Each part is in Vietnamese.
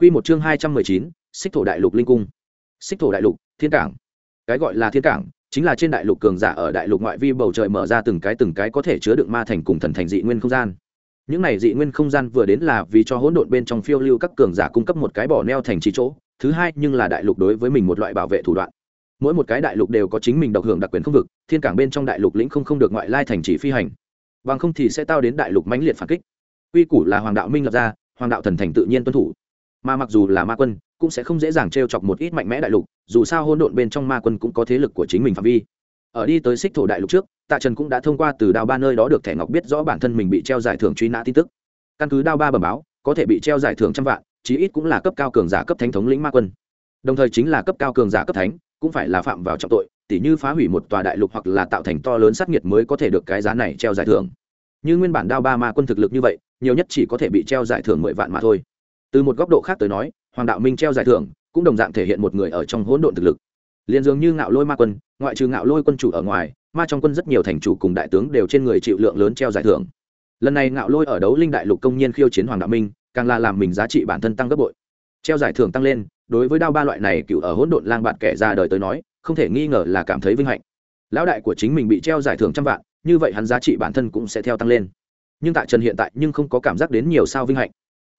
Quy một chương hai trăm mười chín, Xích thổ đại lục linh cung. Xích thổ đại lục, thiên cảng. Cái gọi là thiên cảng, chính là trên đại lục cường giả ở đại lục ngoại vi bầu trời mở ra từng cái từng cái có thể chứa đựng ma thành cùng thần thành dị nguyên không gian. Những này dị nguyên không gian vừa đến là vì cho hỗn độn bên trong phiêu lưu các cường giả cung cấp một cái bỏ neo thành trì chỗ, thứ hai nhưng là đại lục đối với mình một loại bảo vệ thủ đoạn. Mỗi một cái đại lục đều có chính mình độc hưởng đặc quyền không vực, thiên cảng bên trong đại lục lĩnh không không được ngoại lai thành trì phi hành. Bằng không thì sẽ tao đến đại lục mãnh liệt phản kích. Quy củ là hoàng đạo minh lập ra, hoàng đạo thần thành tự nhiên tuân thủ mà mặc dù là ma quân, cũng sẽ không dễ dàng t r e o chọc một ít mạnh mẽ đại lục, dù sao hôn độn bên trong ma quân cũng có thế lực của chính mình phạm vi. Ở đi tới xích thổ đại lục trước, tạ trần cũng đã thông qua từ đao ba nơi đó được thẻ ngọc biết rõ bản thân mình bị treo giải thưởng truy nã tin tức. Căn cứ đao ba bẩm báo, có thể bị treo giải thưởng trăm vạn, chí ít cũng là cấp cao cường giả cấp thánh thống lĩnh ma quân. Đồng thời chính là cấp cao cường giả cấp thánh, cũng phải là phạm vào trọng tội, tỉ như phá hủy một tòa đại lục hoặc là tạo thành to lớn sát nhiệt mới có thể được cái giá này treo giải thưởng. Như nguyên bản đao ba ma quân thực lực như vậy, nhiều nhất chỉ có thể bị treo giải thưởng mười vạn mà thôi từ một góc độ khác tới nói, hoàng đạo minh treo giải thưởng cũng đồng dạng thể hiện một người ở trong hỗn độn thực lực. Liền dường như ngạo lôi ma quân, ngoại trừ ngạo lôi quân chủ ở ngoài, ma trong quân rất nhiều thành chủ cùng đại tướng đều trên người chịu lượng lớn treo giải thưởng. Lần này ngạo lôi ở đấu linh đại lục công nhiên khiêu chiến hoàng đạo minh, càng là làm mình giá trị bản thân tăng gấp bội. Treo giải thưởng tăng lên, đối với đao ba loại này cựu ở hỗn độn lang bạn kẻ ra đời tới nói, không thể nghi ngờ là cảm thấy vinh hạnh. Lão đại của chính mình bị treo giải thưởng trăm vạn, như vậy hắn giá trị bản thân cũng sẽ theo tăng lên. Nhưng tại trần hiện tại nhưng không có cảm giác đến nhiều sao vinh hạnh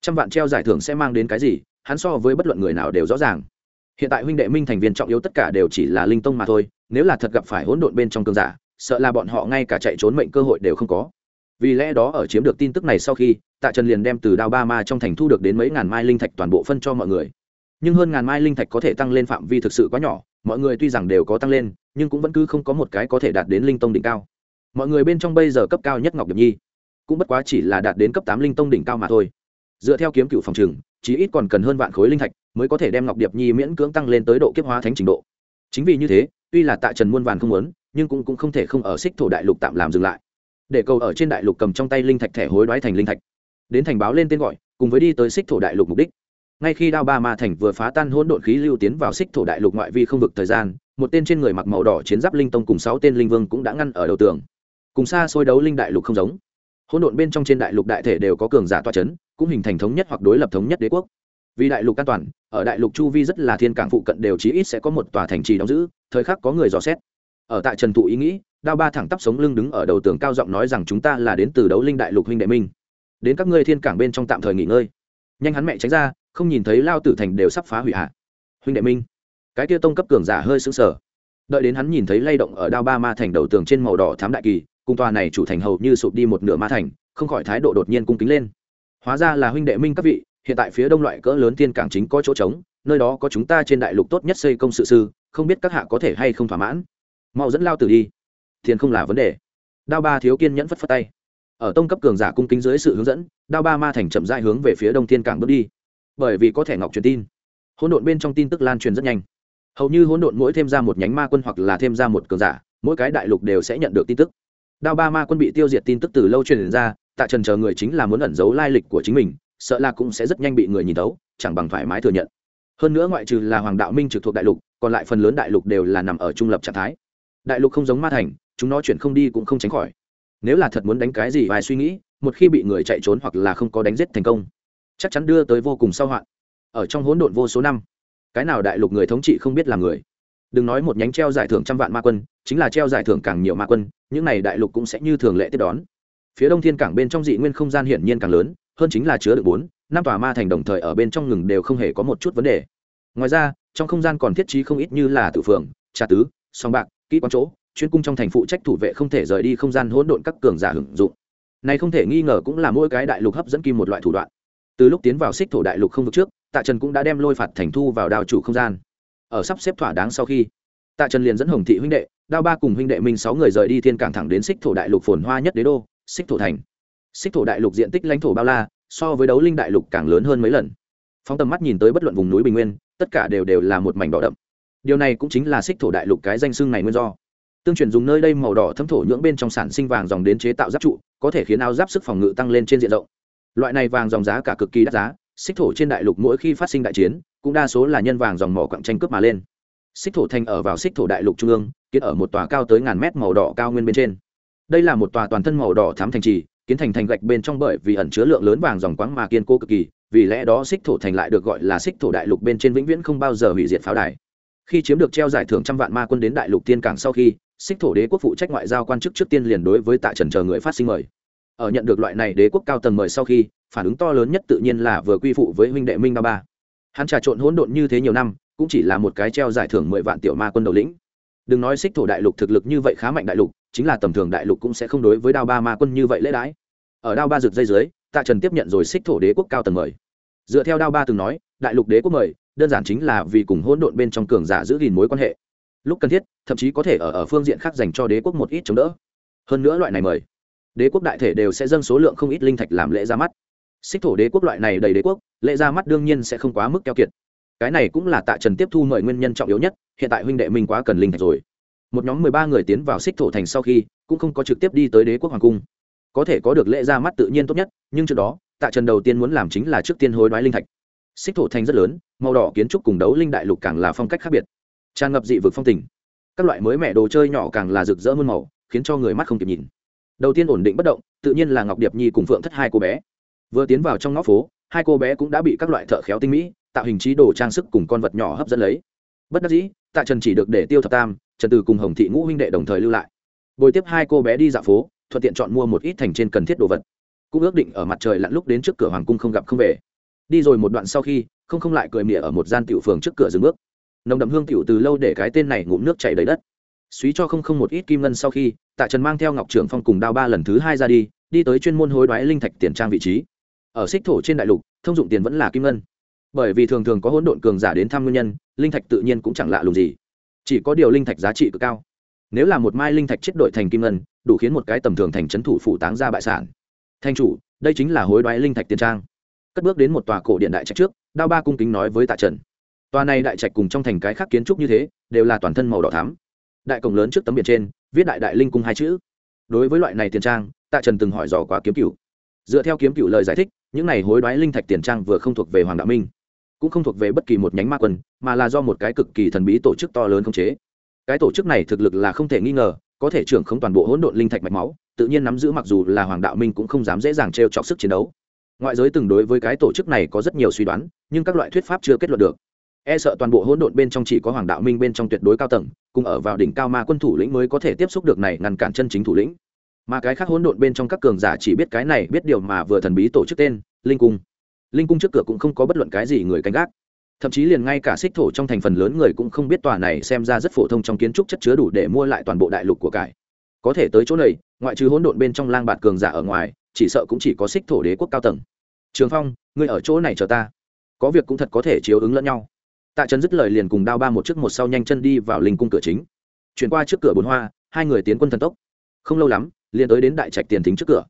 trăm vạn treo giải thưởng sẽ mang đến cái gì, hắn so với bất luận người nào đều rõ ràng. Hiện tại huynh đệ minh thành viên trọng yếu tất cả đều chỉ là linh tông mà thôi, nếu là thật gặp phải hỗn độn bên trong cơn giả, sợ là bọn họ ngay cả chạy trốn mệnh cơ hội đều không có. Vì lẽ đó ở chiếm được tin tức này sau khi, tạ trần liền đem từ đao ba ma trong thành thu được đến mấy ngàn mai linh thạch toàn bộ phân cho mọi người. Nhưng hơn ngàn mai linh thạch có thể tăng lên phạm vi thực sự quá nhỏ, mọi người tuy rằng đều có tăng lên, nhưng cũng vẫn cứ không có một cái có thể đạt đến linh tông đỉnh cao. Mọi người bên trong bây giờ cấp cao nhất ngọc điệp nhi, cũng bất quá chỉ là đạt đến cấp tám linh tông đỉnh cao mà thôi dựa theo kiếm cựu phòng trừng chí ít còn cần hơn vạn khối linh thạch mới có thể đem ngọc điệp nhi miễn cưỡng tăng lên tới độ kiếp hóa thánh trình độ. Chính vì như thế tuy là tạ trần muôn vàn không muốn nhưng cũng, cũng không thể không ở xích thổ đại lục tạm làm dừng lại. Để cầu ở trên đại lục cầm trong tay linh thạch thẻ hối đoái thành linh thạch. Đến thành báo lên tên gọi cùng với đi tới xích thổ đại lục mục đích. Ngay khi đao ba ma thành vừa phá tan hỗn độn khí lưu tiến vào xích thổ đại lục ngoại vi không vực thời gian một tên trên người mặc màu đỏ chiến giáp linh tông cùng sáu tên linh vương cũng đã ngăn ở đầu tường. Cùng xa xôi đấu linh đại lục không giống. Hỗn độn bên trong trên đại lục đại thể đều có cường giả toa c h ấ n cũng hình thành thống nhất hoặc đối lập thống nhất đế quốc. Vì đại lục an toàn, ở đại lục chu vi rất là thiên cảng phụ cận đều chí ít sẽ có một tòa thành trì đóng giữ, thời khắc có người dò xét. Ở tại trần thụ ý nghĩ, đao ba thẳng tắp sống lưng đứng ở đầu tường cao giọng nói rằng chúng ta là đến từ đấu linh đại lục huynh đệ minh đến các ngươi thiên cảng bên trong tạm thời nghỉ ngơi. Nhanh hắn mẹ tránh ra, không nhìn thấy lao tử thành đều sắp phá hủy hạ huynh đệ minh cái kia tông cấp cường giả hơi sững sờ. Đợi đến hắn nhìn thấy lay động ở đao ba ma thành đầu tường trên màu đỏ thám đại kỳ, cùng tòa này chủ thành hầu như sụp đi một nửa ma thành, không khỏi thái độ đột nhiên cung kính lên hóa ra là huynh đệ minh các vị, hiện tại phía đông loại cỡ lớn tiên cảng chính có chỗ trống, nơi đó có chúng ta trên đại lục tốt nhất xây công sự sư, không biết các hạ có thể hay không thỏa mãn. Mau dẫn lao tử đi. Tiền không là vấn đề. Đao ba thiếu kiên nhẫn phất phất tay. Ở tông cấp cường giả cung kính dưới sự hướng dẫn, đao ba ma thành chậm dại hướng về phía đông thiên cảng bước đi. Bởi vì có thẻ ngọc truyền tin. Hỗn độn bên trong tin tức lan truyền rất nhanh. Hầu như hỗn độn mỗi thêm ra một nhánh ma quân hoặc là thêm ra một cường giả, mỗi cái đại lục đều sẽ nhận được tin tức. Đao ba ma quân bị tiêu diệt tin tức từ lâu truyền ra tạ trần chờ người chính là muốn ẩn giấu lai lịch của chính mình, sợ là cũng sẽ rất nhanh bị người nhìn tấu chẳng bằng thoải mái thừa nhận. Hơn nữa ngoại trừ là hoàng đạo minh trực thuộc đại lục, còn lại phần lớn đại lục đều là nằm ở trung lập trạng thái. Đại lục không giống ma thành, chúng nó chuyển không đi cũng không tránh khỏi. Nếu là thật muốn đánh cái gì vài suy nghĩ, một khi bị người chạy trốn hoặc là không có đánh giết thành công, chắc chắn đưa tới vô cùng sau hoạn. Ở trong hỗn độn vô số năm, cái nào đại lục người thống trị không biết là người. Đừng nói một nhánh treo giải thưởng trăm vạn ma quân, chính là treo giải thưởng càng nhiều ma quân, những này đại lục cũng sẽ như thường lệ tiếp đón phía đông thiên cảng bên trong dị nguyên không gian hiển nhiên càng lớn, hơn chính là chứa được bốn, năm tòa ma thành đồng thời ở bên trong ngừng đều không hề có một chút vấn đề. Ngoài ra, trong không gian còn thiết trí không ít như là tử phường, trà tứ, song bạc, kỹ quán chỗ, chuyên cung trong thành phụ trách thủ vệ không thể rời đi không gian hỗn độn các cường giả hưởng dụng. Này không thể nghi ngờ cũng là mỗi cái đại lục hấp dẫn kim một loại thủ đoạn. Từ lúc tiến vào xích thổ đại lục không vực trước, tạ trần cũng đã đem lôi phạt thành thu vào đào chủ không gian. Ở sắp xếp thỏa đáng sau khi, tạ trần liền dẫn hồng thị huynh đệ, đao ba cùng huynh đệ minh sáu người rời đi thiên cảng thẳng đến xích thổ đại lục phồn hoa nhất đế đô xích thổ thành. Xích thổ đại lục diện tích lãnh thổ bao la, so với đấu linh đại lục càng lớn hơn mấy lần. Phóng tầm mắt nhìn tới bất luận vùng núi bình nguyên, tất cả đều đều là một mảnh đỏ đậm. Điều này cũng chính là xích thổ đại lục cái danh xưng này nguyên do. Tương truyền dùng nơi đây màu đỏ thấm thổ nhưỡng bên trong sản sinh vàng dòng đến chế tạo giáp trụ, có thể khiến áo giáp sức phòng ngự tăng lên trên diện rộng. Loại này vàng dòng giá cả cực kỳ đắt giá, xích thổ trên đại lục mỗi khi phát sinh đại chiến, cũng đa số là nhân vàng dòng mỏ quặng tranh cướp mà lên. Xích thổ thành ở vào xích thổ đại lục trung ương, kiến ở một tòa cao tới ngàn mét màu đỏ cao nguyên bên trên đây là một tòa toàn thân màu đỏ thám thành trì, kiến thành thành gạch bên trong bởi vì ẩn chứa lượng lớn vàng dòng quáng mà kiên cố cực kỳ, vì lẽ đó xích thổ thành lại được gọi là xích thổ đại lục bên trên vĩnh viễn không bao giờ hủy diệt pháo đài. Khi chiếm được treo giải thưởng trăm vạn ma quân đến đại lục tiên cảng sau khi, xích thổ đế quốc phụ trách ngoại giao quan chức trước tiên liền đối với tạ trần chờ người phát sinh mời. Ở nhận được loại này đế quốc cao tầng mời sau khi, phản ứng to lớn nhất tự nhiên là vừa quy phụ với huynh đệ minh ba ba. Hắn trà trộn hỗn độn như thế nhiều năm, cũng chỉ là một cái treo giải thưởng mười vạn tiểu ma quân đầu lĩnh. Đừng nói xích thổ đại lục thực lực như vậy khá mạnh đại lục chính là tầm thường đại lục cũng sẽ không đối với đao ba ma quân như vậy lễ đãi ở đao ba rực dây dưới, tạ trần tiếp nhận rồi xích thổ đế quốc cao tầng mời. Dựa theo đao ba từng nói, đại lục đế quốc mời, đơn giản chính là vì cùng hỗn độn bên trong cường giả giữ gìn mối quan hệ. Lúc cần thiết, thậm chí có thể ở ở phương diện khác dành cho đế quốc một ít chống đỡ. Hơn nữa loại này mời, đế quốc đại thể đều sẽ dâng số lượng không ít linh thạch làm lễ ra mắt. Xích thổ đế quốc loại này đầy đế quốc, lễ ra mắt đương nhiên sẽ không quá mức keo kiệt. Cái này cũng là tạ trần tiếp thu mời nguyên nhân trọng yếu nhất, hiện tại huynh đệ minh quá cần linh thạch rồi một nhóm mười ba người tiến vào xích thổ thành sau khi, cũng không có trực tiếp đi tới đế quốc hoàng cung. Có thể có được lễ ra mắt tự nhiên tốt nhất, nhưng trước đó, tạ trần đầu tiên muốn làm chính là trước tiên hối đoái linh thạch. Xích thổ thành rất lớn, màu đỏ kiến trúc cùng đấu linh đại lục càng là phong cách khác biệt. Tràn ngập dị vực phong tình. Các loại mới mẹ đồ chơi nhỏ càng là rực rỡ muôn màu, khiến cho người mắt không kịp nhìn. Đầu tiên ổn định bất động, tự nhiên là ngọc điệp nhi cùng phượng thất hai cô bé. Vừa tiến vào trong ngõ phố, hai cô bé cũng đã bị các loại thợ khéo tinh mỹ, tạo hình trí đồ trang sức cùng con vật nhỏ hấp dẫn lấy. Bất đắc dĩ, tạ trần chỉ được để tiêu thập tam trần từ cùng hồng thị ngũ huynh đệ đồng thời lưu lại. Bồi tiếp hai cô bé đi dạo phố, thuận tiện chọn mua một ít thành trên cần thiết đồ vật. Cũng ước định ở mặt trời lặn lúc đến trước cửa hoàng cung không gặp không về. Đi rồi một đoạn sau khi, không không lại cười mỉa ở một gian tiểu phường trước cửa dừng bước. Nồng đậm hương tiểu từ lâu để cái tên này ngụm nước chảy đầy đất. Suý cho không không một ít kim ngân sau khi, tạ trần mang theo ngọc trưởng phong cùng đao ba lần thứ hai ra đi đi tới chuyên môn hối đoái linh thạch tiền trang vị trí. Ở xích thổ trên đại lục, thông dụng tiền vẫn là kim ngân. Bởi vì thường thường có hỗn độn cường giả đến thăm nguyên nhân, linh thạch tự nhiên cũng chẳng lạ lùng gì chỉ có điều linh thạch giá trị cực cao. Nếu là một mai linh thạch chết đổi thành kim ngân, đủ khiến một cái tầm thường thành trấn thủ phủ táng ra bại sản. Thanh chủ, đây chính là hối đoái linh thạch tiền trang. Cất bước đến một tòa cổ điện đại trạch trước, đao ba cung kính nói với tạ trần. Tòa này đại trạch cùng trong thành cái khác kiến trúc như thế, đều là toàn thân màu đỏ thắm. Đại cổng lớn trước tấm biển trên, viết đại đại linh cung hai chữ. Đối với loại này tiền trang, tạ trần từng hỏi dò quá kiếm cựu dựa theo kiếm cựu lời giải thích, những này hối đoái linh thạch tiền trang vừa không thuộc về hoàng đạo minh cũng không thuộc về bất kỳ một nhánh ma quân, mà là do một cái cực kỳ thần bí tổ chức to lớn khống chế. Cái tổ chức này thực lực là không thể nghi ngờ, có thể trưởng không toàn bộ hỗn độn linh thạch mạch máu, tự nhiên nắm giữ mặc dù là hoàng đạo minh cũng không dám dễ dàng t r e o chọc sức chiến đấu. Ngoại giới từng đối với cái tổ chức này có rất nhiều suy đoán, nhưng các loại thuyết pháp chưa kết luận được. E sợ toàn bộ hỗn độn bên trong chỉ có hoàng đạo minh bên trong tuyệt đối cao tầng, cùng ở vào đỉnh cao ma quân thủ lĩnh mới có thể tiếp xúc được này ngăn cản chân chính thủ lĩnh. Mà cái khác hỗn độn bên trong các cường giả chỉ biết cái này, biết điều mà vừa thần bí tổ chức tên, linh cung linh cung trước cửa cũng không có bất luận cái gì người canh gác. Thậm chí liền ngay cả xích thổ trong thành phần lớn người cũng không biết tòa này xem ra rất phổ thông trong kiến trúc chất chứa đủ để mua lại toàn bộ đại lục của cải. Có thể tới chỗ này, ngoại trừ hỗn độn bên trong lang bạt cường giả ở ngoài, chỉ sợ cũng chỉ có xích thổ đế quốc cao tầng. Trường phong, ngươi ở chỗ này chờ ta. Có việc cũng thật có thể chiếu ứng lẫn nhau. Tạ trấn dứt lời liền cùng đao ba một chiếc một sau nhanh chân đi vào linh cung cửa chính. Chuyển qua trước cửa bồn hoa, hai người tiến quân thần tốc. Không lâu lắm, liền tới đến đại trạch tiền thính trước cửa.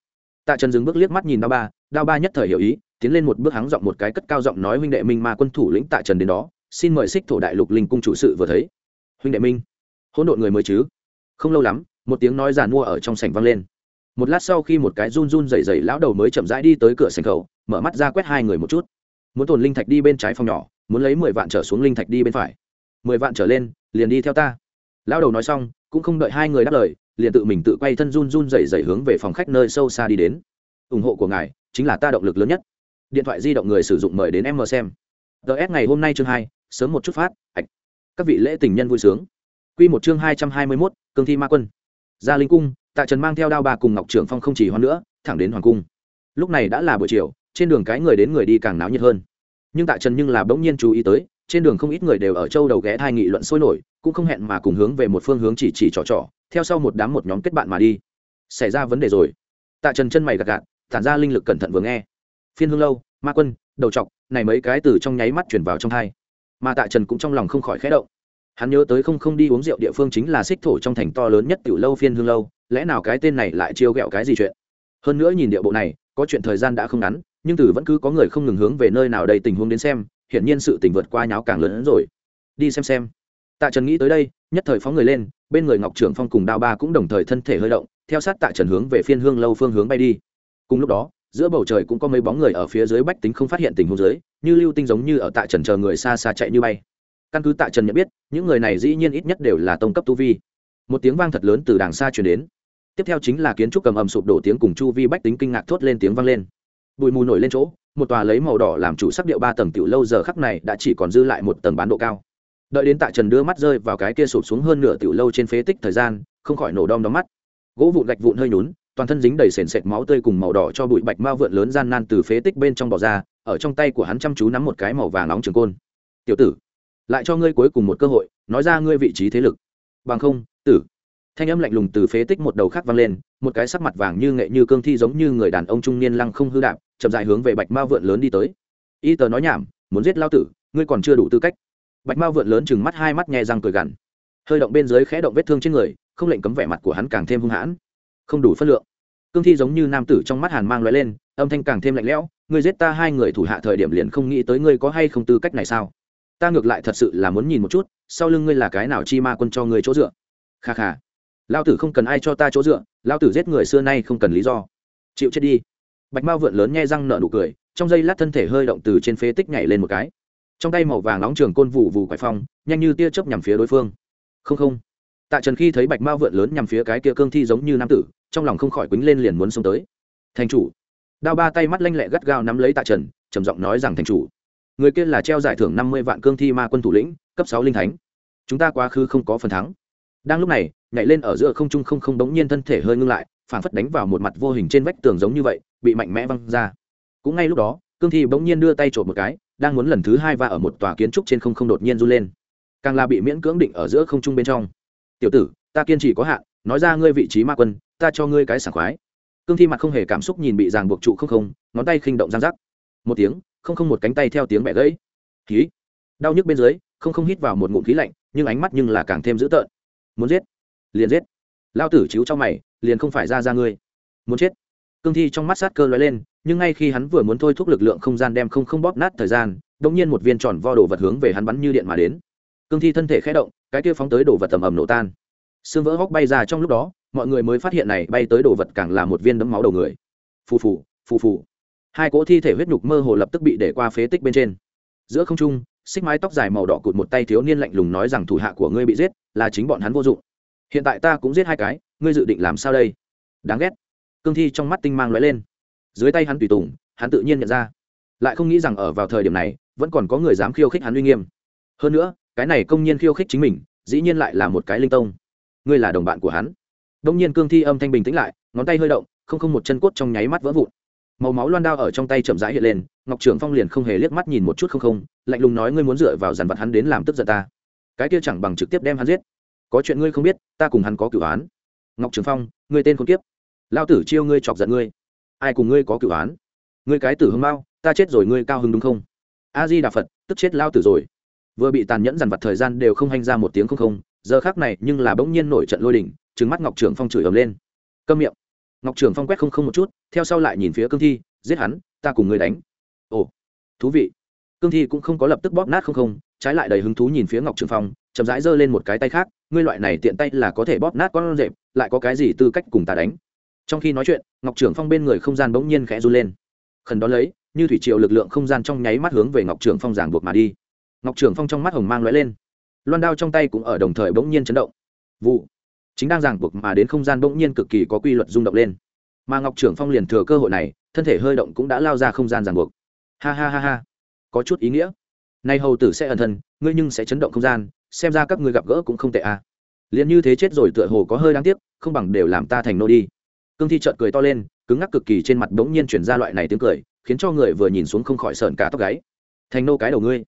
Tạ trần dừng bước liếc mắt nhìn đao ba đao ba nhất thời hiểu ý tiến lên một bước hắng giọng một cái cất cao giọng nói huynh đệ minh ma quân thủ lĩnh tạ trần đến đó, xin mời xích thổ đại lục linh cung chủ sự vừa thấy. Huynh đệ minh, hỗn độn người mới chứ? Không lâu lắm, một tiếng nói giàn mua ở trong sảnh vang lên. Một lát sau khi một cái run run rẩy rẩy lão đầu mới chậm rãi đi tới cửa sảnh khẩu, mở mắt ra quét hai người một chút. Muốn tồn linh thạch đi bên trái phòng nhỏ, muốn lấy mười vạn trở xuống linh thạch đi bên phải. Mười vạn trở lên, liền đi theo ta. Lão đầu nói xong, cũng không đợi hai người đáp lời, liền tự mình tự quay thân run run rẩy rẩy hướng về phòng khách nơi sâu xa đi đến. Ủng hộ của ngài, chính là ta động lực lớn nhất điện thoại di động người sử dụng mời đến em mờ xem. Ts ngày hôm nay chương hai, sớm một chút phát, ạch. Các vị lễ tình nhân vui sướng. Quy một chương hai trăm hai mươi mốt, cương thi ma quân. Gia linh cung, tạ trần mang theo đao ba cùng ngọc trưởng phong không chỉ hoan nữa, thẳng đến hoàng cung. Lúc này đã là buổi chiều, trên đường cái người đến người đi càng náo nhiệt hơn. Nhưng tạ trần nhưng là bỗng nhiên chú ý tới, trên đường không ít người đều ở châu đầu ghé thai nghị luận sôi nổi, cũng không hẹn mà cùng hướng về một phương hướng chỉ chỉ trò trò, theo sau một đám một nhóm kết bạn mà đi. Xảy ra vấn đề rồi. Tạ trần chân mày gạt gạt tản ra linh lực cẩn thận vừa nghe phiên hương lâu, ma quân, đầu trọc, này mấy cái từ trong nháy mắt chuyển vào trong hai mà tạ trần cũng trong lòng không khỏi khẽ động. Hắn nhớ tới không không đi uống rượu địa phương chính là xích thổ trong thành to lớn nhất tiểu lâu phiên hương lâu, lẽ nào cái tên này lại chiêu ghẹo cái gì chuyện? Hơn nữa nhìn địa bộ này, có chuyện thời gian đã không ngắn, nhưng từ vẫn cứ có người không ngừng hướng về nơi nào đầy tình huống đến xem, hiển nhiên sự tình vượt qua nháo càng lớn hơn rồi. Đi xem xem. Tạ trần nghĩ tới đây, nhất thời phóng người lên, bên người ngọc trưởng phong cùng đao ba cũng đồng thời thân thể hơi động, theo sát tạ trần hướng về phiên hương lâu phương hướng bay đi. Cùng lúc đó giữa bầu trời cũng có mấy bóng người ở phía dưới bách tính không phát hiện tình huống dưới, như lưu tinh giống như ở tạ trần chờ người xa xa chạy như bay. Căn cứ tạ trần nhận biết, những người này dĩ nhiên ít nhất đều là tông cấp tu vi. Một tiếng vang thật lớn từ đàng xa chuyển đến. Tiếp theo chính là kiến trúc cầm ầm sụp đổ tiếng cùng chu vi bách tính kinh ngạc thốt lên tiếng vang lên. Bụi mù nổi lên chỗ, một tòa lấy màu đỏ làm chủ sắc điệu ba tầng tiểu lâu giờ khắc này đã chỉ còn dư lại một tầng bán độ cao. Đợi đến tạ trần đưa mắt rơi vào cái kia sụp xuống hơn nửa tiểu lâu trên phế tích thời gian, không khỏi nổ đom đóm mắt. Gỗ vụn gạch vụn hơi nhún toàn thân dính đầy sền sệt máu tươi cùng màu đỏ cho bụi bạch mao vượn lớn gian nan từ phế tích bên trong bò ra, ở trong tay của hắn chăm chú nắm một cái màu vàng nóng trường côn. Tiểu tử, lại cho ngươi cuối cùng một cơ hội, nói ra ngươi vị trí thế lực. Bằng không, tử. Thanh âm lạnh lùng từ phế tích một đầu khác vang lên, một cái sắc mặt vàng như nghệ như cương thi giống như người đàn ông trung niên lăng không hư đạp, chậm dài hướng về bạch mao vượn lớn đi tới. Y tờ nói nhảm, muốn giết lao tử, ngươi còn chưa đủ tư cách. Bạch mao vượn lớn chừng mắt hai mắt nhẹ răng cười gằn. Hơi động bên dưới khẽ động vết thương trên người, không lệnh cấm vẻ mặt của hắn càng thêm hung hãn. Không đủ phân lượng cương thi giống như nam tử trong mắt hàn mang loại lên, âm thanh càng thêm lạnh lẽo, ngươi giết ta hai người thủ hạ thời điểm liền không nghĩ tới ngươi có hay không tư cách này sao? Ta ngược lại thật sự là muốn nhìn một chút, sau lưng ngươi là cái nào chi ma quân cho ngươi chỗ dựa? Kha kha lao tử không cần ai cho ta chỗ dựa lao tử giết người xưa nay không cần lý do. Chịu chết đi. Bạch mao vượn lớn nhe răng nở nụ cười, trong giây lát thân thể hơi động từ trên phế tích nhảy lên một cái. Trong tay màu vàng nóng trường côn vụ vụ quải phong, nhanh như tia chớp nhằm phía đối phương. Không không. Tạ trần khi thấy bạch mao vượn lớn nhằm phía cái kia cương thi giống như nam tử trong lòng không khỏi quýnh lên liền muốn xông tới. Thành chủ. Đao ba tay mắt lanh lẹ gắt gao nắm lấy tạ trần, trầm giọng nói rằng thành chủ, người kia là treo giải thưởng năm mươi vạn cương thi ma quân thủ lĩnh, cấp sáu linh thánh. Chúng ta quá khứ không có phần thắng. Đang lúc này, nhảy lên ở giữa không trung không không đống nhiên thân thể hơi ngưng lại phản phất đánh vào một mặt vô hình trên vách tường giống như vậy, bị mạnh mẽ văng ra. Cũng ngay lúc đó, cương thi bỗng nhiên đưa tay trộm một cái, đang muốn lần thứ hai va ở một tòa kiến trúc trên không không đột nhiên run lên. Càng là bị miễn cưỡng định ở giữa không trung bên trong. Tiểu tử, ta kiên trì có hạn nói ra ngươi vị trí ma quân, ta cho ngươi cái sảng khoái. Cương thi mặt không hề cảm xúc nhìn bị ràng buộc trụ không không, ngón tay khinh động giang rắc. Một tiếng, không không một cánh tay theo tiếng bẻ gãy. Khí đau nhức bên dưới, không không hít vào một ngụm khí lạnh, nhưng ánh mắt nhưng là càng thêm dữ tợn. Muốn giết? Liền giết. Lao tử chiếu cho mày, liền không phải ra ra ngươi. Muốn chết. Cương thi trong mắt sát cơ lóe lên, nhưng ngay khi hắn vừa muốn thôi thúc lực lượng không gian đem không không bóp nát thời gian, đột nhiên một viên tròn vo đồ vật hướng về hắn bắn như điện mà đến. Cương thi thân thể khẽ động, cái kia phóng tới đồ vật tầm ầm nổ tan xương vỡ hóc bay ra trong lúc đó, mọi người mới phát hiện này bay tới đồ vật càng là một viên đấm máu đầu người. Phù phù phù phù. Hai cỗ thi thể huyết nhục mơ hồ lập tức bị để qua phế tích bên trên. Giữa không trung, xích mái tóc dài màu đỏ cụt một tay thiếu niên lạnh lùng nói rằng, thủ hạ của ngươi bị giết, là chính bọn hắn vô dụng. Hiện tại ta cũng giết hai cái, ngươi dự định làm sao đây? Đáng ghét. Cương thi trong mắt tinh mang lóe lên. Dưới tay hắn tùy tùng, hắn tự nhiên nhận ra. Lại không nghĩ rằng ở vào thời điểm này, vẫn còn có người dám khiêu khích hắn uy nghiêm. Hơn nữa, cái này công nhiên khiêu khích chính mình, dĩ nhiên lại là một cái linh tông ngươi là đồng bạn của hắn. Đông nhiên cương thi âm thanh bình tĩnh lại, ngón tay hơi động, không không một chân cốt trong nháy mắt vỡ vụn. Màu máu loan đao ở trong tay chậm rãi hiện lên, ngọc trưởng phong liền không hề liếc mắt nhìn một chút không không, lạnh lùng nói ngươi muốn dựa vào dàn vật hắn đến làm tức giận ta. Cái kia chẳng bằng trực tiếp đem hắn giết. Có chuyện ngươi không biết, ta cùng hắn có cửu án. Ngọc trường phong, ngươi tên khốn kiếp. Lao tử chiêu ngươi chọc giận ngươi. Ai cùng ngươi có cửu án? Ngươi cái tử hưng mau ta chết rồi ngươi cao hưng đúng không? A di đà phật, tức chết lao tử rồi. Vừa bị tàn nhẫn dằn vặt thời gian đều không hanh ra một tiếng không không giờ khác này nhưng là bỗng nhiên nổi trận lôi đình, trứng mắt ngọc trường phong chửi ầm lên. Câm miệng. Ngọc trường phong quét không không một chút theo sau lại nhìn phía cương thi giết hắn ta cùng ngươi đánh. Ồ thú vị. Cương thi cũng không có lập tức bóp nát không không trái lại đầy hứng thú nhìn phía ngọc trường phong chậm rãi giơ lên một cái tay khác ngươi loại này tiện tay là có thể bóp nát con rệp lại có cái gì tư cách cùng ta đánh? Trong khi nói chuyện ngọc trưởng phong bên người không gian bỗng nhiên khẽ run lên. Khẩn đón lấy như thủy triều lực lượng không gian trong nháy mắt hướng về ngọc trưởng phong giảng buộc mà đi. Ngọc trưởng phong trong mắt hồng mang lóe lên loan đao trong tay cũng ở đồng thời bỗng nhiên chấn động. Vụ. Chính đang giảng buộc mà đến không gian bỗng nhiên cực kỳ có quy luật rung động lên. Mà ngọc trưởng phong liền thừa cơ hội này, thân thể hơi động cũng đã lao ra không gian giảng buộc. Ha ha ha ha. Có chút ý nghĩa. Nay hầu tử sẽ ẩn thân, ngươi nhưng sẽ chấn động không gian, xem ra các ngươi gặp gỡ cũng không tệ à. liền như thế chết rồi tựa hồ có hơi đáng tiếc, không bằng đều làm ta thành nô đi. Cương thi trợn cười to lên, cứng ngắc cực kỳ trên mặt bỗng nhiên chuyển ra loại này tiếng cười, khiến cho người vừa nhìn xuống không khỏi sợn cả tóc gáy. Thành nô cái đầu ngươi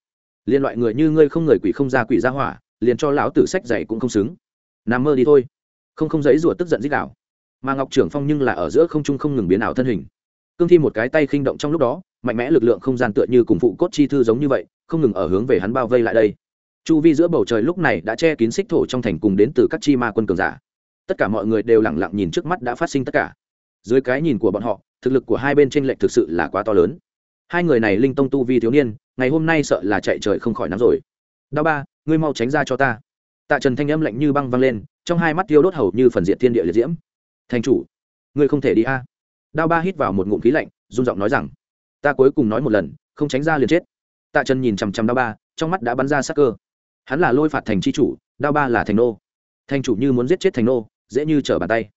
liên loại người như ngươi không người quỷ không ra quỷ ra hỏa, liền cho lão tử sách dạy cũng không xứng. Nằm mơ đi thôi. Không không giấy rủa tức giận dích đạo mà ngọc trưởng phong nhưng là ở giữa không trung không ngừng biến ảo thân hình. Cương thi một cái tay khinh động trong lúc đó, mạnh mẽ lực lượng không gian tựa như cùng phụ cốt chi thư giống như vậy, không ngừng ở hướng về hắn bao vây lại đây. Chu vi giữa bầu trời lúc này đã che kín xích thổ trong thành cùng đến từ các chi ma quân cường giả. Tất cả mọi người đều lẳng lặng nhìn trước mắt đã phát sinh tất cả. Dưới cái nhìn của bọn họ, thực lực của hai bên tranh lệch thực sự là quá to lớn hai người này linh tông tu vi thiếu niên, ngày hôm nay sợ là chạy trời không khỏi nắm rồi. Đao ba, ngươi mau tránh ra cho ta. Tạ trần thanh âm lạnh như băng văng lên, trong hai mắt tiêu đốt hầu như phần diện thiên địa liệt diễm. Thành chủ, ngươi không thể đi a. Đao ba hít vào một ngụm khí lạnh, run giọng nói rằng, ta cuối cùng nói một lần, không tránh ra liền chết. Tạ trần nhìn chằm chằm đao ba, trong mắt đã bắn ra sắc cơ. Hắn là lôi phạt thành c h i chủ, đao ba là thành nô. Thành chủ như muốn giết chết thành nô, dễ như trở bàn tay.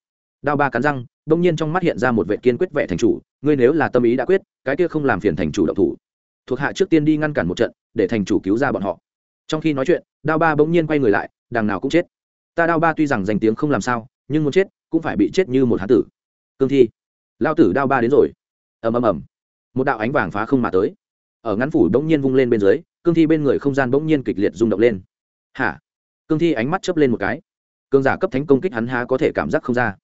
Đao ba cắn răng, đông nhiên trong mắt hiện ra một vệ kiên quyết vệ thành chủ ngươi nếu là tâm ý đã quyết, cái kia không làm phiền thành chủ động thủ. Thuộc hạ trước tiên đi ngăn cản một trận, để thành chủ cứu ra bọn họ. Trong khi nói chuyện, đao ba bỗng nhiên quay người lại, đằng nào cũng chết. Ta đao ba tuy rằng danh tiếng không làm sao, nhưng muốn chết, cũng phải bị chết như một hán tử. Cương thi, lao tử đao ba đến rồi. Ầm ầm ầm. Một đạo ánh vàng phá không mà tới. Ở ngắn phủ bỗng nhiên vung lên bên dưới, cương thi bên người không gian bỗng nhiên kịch liệt rung động lên. Hả? Cương thi ánh mắt chớp lên một cái. Cương giả cấp thánh công kích hắn há có thể cảm giác không ra.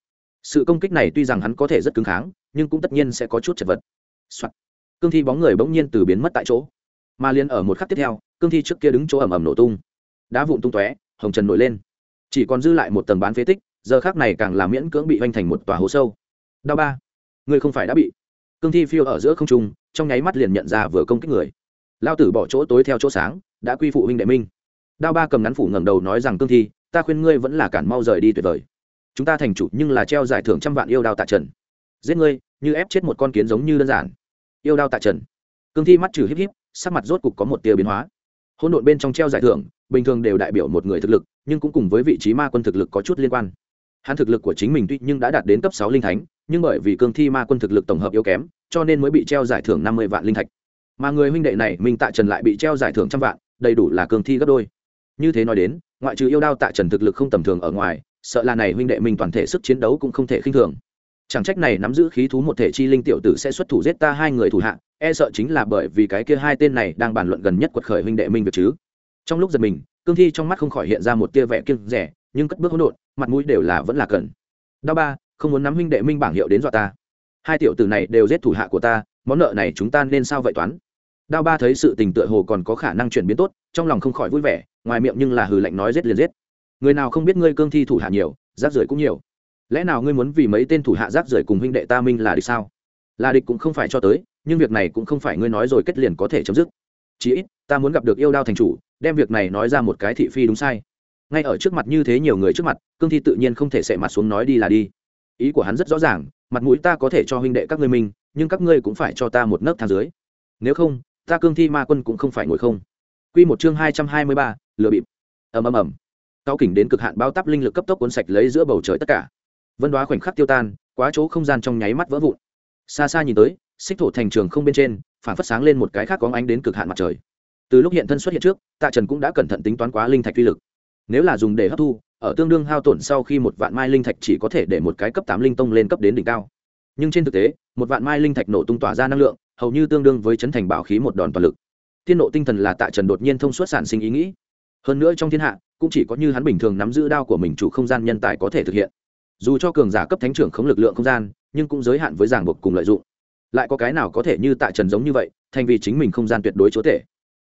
Sự công kích này tuy rằng hắn có thể rất cứng kháng nhưng cũng tất nhiên sẽ có chút chật vật、Soạn. cương thi bóng người bỗng nhiên từ biến mất tại chỗ. Mà liền ở một khắc tiếp theo, cương thi trước kia đứng chỗ ẩm ẩm nổ tung. Đá vụn tung tóe, hồng trần nổi lên. Chỉ còn dư lại một tầng bán phế tích, giờ khác này càng làm miễn cưỡng bị hoành thành một tòa hố sâu. Đao ba. Ngươi không phải đã bị. Cương thi phiêu ở giữa không trung, trong nháy mắt liền nhận ra vừa công kích người. Lao tử bỏ chỗ tối theo chỗ sáng, đã quy phụ huynh đệ minh. Đao ba cầm ngắn phủ ngẩng đầu nói rằng cương thi, ta khuyên ngươi vẫn là cản mau rời đi tuyệt vời. Chúng ta thành chủ nhưng là treo giải thưởng trăm vạn yêu đao tạ trần giết ngươi, như ép chết một con kiến giống như đơn giản. Yêu đao tạ trần. Cương thi mắt trừ híp híp, sắc mặt rốt cục có một tia biến hóa. Hỗn độn bên trong treo giải thưởng, bình thường đều đại biểu một người thực lực, nhưng cũng cùng với vị trí ma quân thực lực có chút liên quan. Hắn thực lực của chính mình tuy nhưng đã đạt đến cấp sáu linh thánh, nhưng bởi vì cương thi ma quân thực lực tổng hợp yếu kém, cho nên mới bị treo giải thưởng năm mươi vạn linh thạch. Mà người huynh đệ này, minh tạ trần lại bị treo giải thưởng trăm vạn, đầy đủ là cương thi gấp đôi. Như thế nói đến, ngoại trừ yêu đao tạ trần thực lực không tầm thường ở ngoài, sợ là này huynh đệ mình toàn thể sức chiến đấu cũng không thể khinh thường chẳng trách này nắm giữ khí thú một thể chi linh tiểu tử sẽ xuất thủ giết ta hai người thủ hạ e sợ chính là bởi vì cái kia hai tên này đang bàn luận gần nhất quật khởi huynh đệ minh việc chứ. Trong lúc giật mình, cương thi trong mắt không khỏi hiện ra một tia vẻ kiêng rẻ nhưng cất bước hỗn độn, mặt mũi đều là vẫn là cần đao ba, không muốn nắm huynh đệ minh bảng hiệu đến dọa ta. Hai tiểu tử này đều giết thủ hạ của ta, món nợ này chúng ta nên sao vậy toán? Đao ba thấy sự tình tựa hồ còn có khả năng chuyển biến tốt, trong lòng không khỏi vui vẻ, ngoài miệng nhưng là hừ lạnh nói giết liền giết. Người nào không biết ngươi cương thi thủ hạ nhiều, rác rưởi cũng nhiều lẽ nào ngươi muốn vì mấy tên thủ hạ rác rưởi cùng huynh đệ ta minh là địch sao? Là địch cũng không phải cho tới, nhưng việc này cũng không phải ngươi nói rồi kết liền có thể chấm dứt. Chí ít, ta muốn gặp được yêu đao thành chủ, đem việc này nói ra một cái thị phi đúng sai. Ngay ở trước mặt như thế nhiều người trước mặt, cương thi tự nhiên không thể sệ mặt xuống nói đi là đi. Ý của hắn rất rõ ràng, mặt mũi ta có thể cho huynh đệ các ngươi mình nhưng các ngươi cũng phải cho ta một nấc thang dưới. Nếu không, ta cương thi ma quân cũng không phải ngồi không. Quy một chương hai trăm hai mươi ba, lừa bịp. Ầm ầm ầm. Cao kỉnh đến cực hạn bao tắp linh lực cấp tốc cuốn sạch lấy giữa bầu trời tất cả vân đoá khoảnh khắc tiêu tan, quá chỗ không gian trong nháy mắt vỡ vụn. Xa xa nhìn tới, xích thổ thành trường không bên trên phản phất sáng lên một cái khác có ánh đến cực hạn mặt trời. Từ lúc hiện thân xuất hiện trước, tạ trần cũng đã cẩn thận tính toán quá linh thạch uy lực. Nếu là dùng để hấp thu, ở tương đương hao tổn sau khi một vạn mai linh thạch chỉ có thể để một cái cấp tám linh tông lên cấp đến đỉnh cao. Nhưng trên thực tế, một vạn mai linh thạch nổ tung tỏa ra năng lượng, hầu như tương đương với chấn thành bảo khí một đòn toàn lực. Thiên nộ tinh thần là tạ trần đột nhiên thông suốt sản sinh ý nghĩ. Hơn nữa trong thiên hạ, cũng chỉ có như hắn bình thường nắm giữ đao của mình chủ không gian nhân tài có thể thực hiện dù cho cường giả cấp thánh trưởng không lực lượng không gian, nhưng cũng giới hạn với giảng buộc cùng lợi dụng. Lại có cái nào có thể như tạ trần giống như vậy, thành vì chính mình không gian tuyệt đối chúa tể?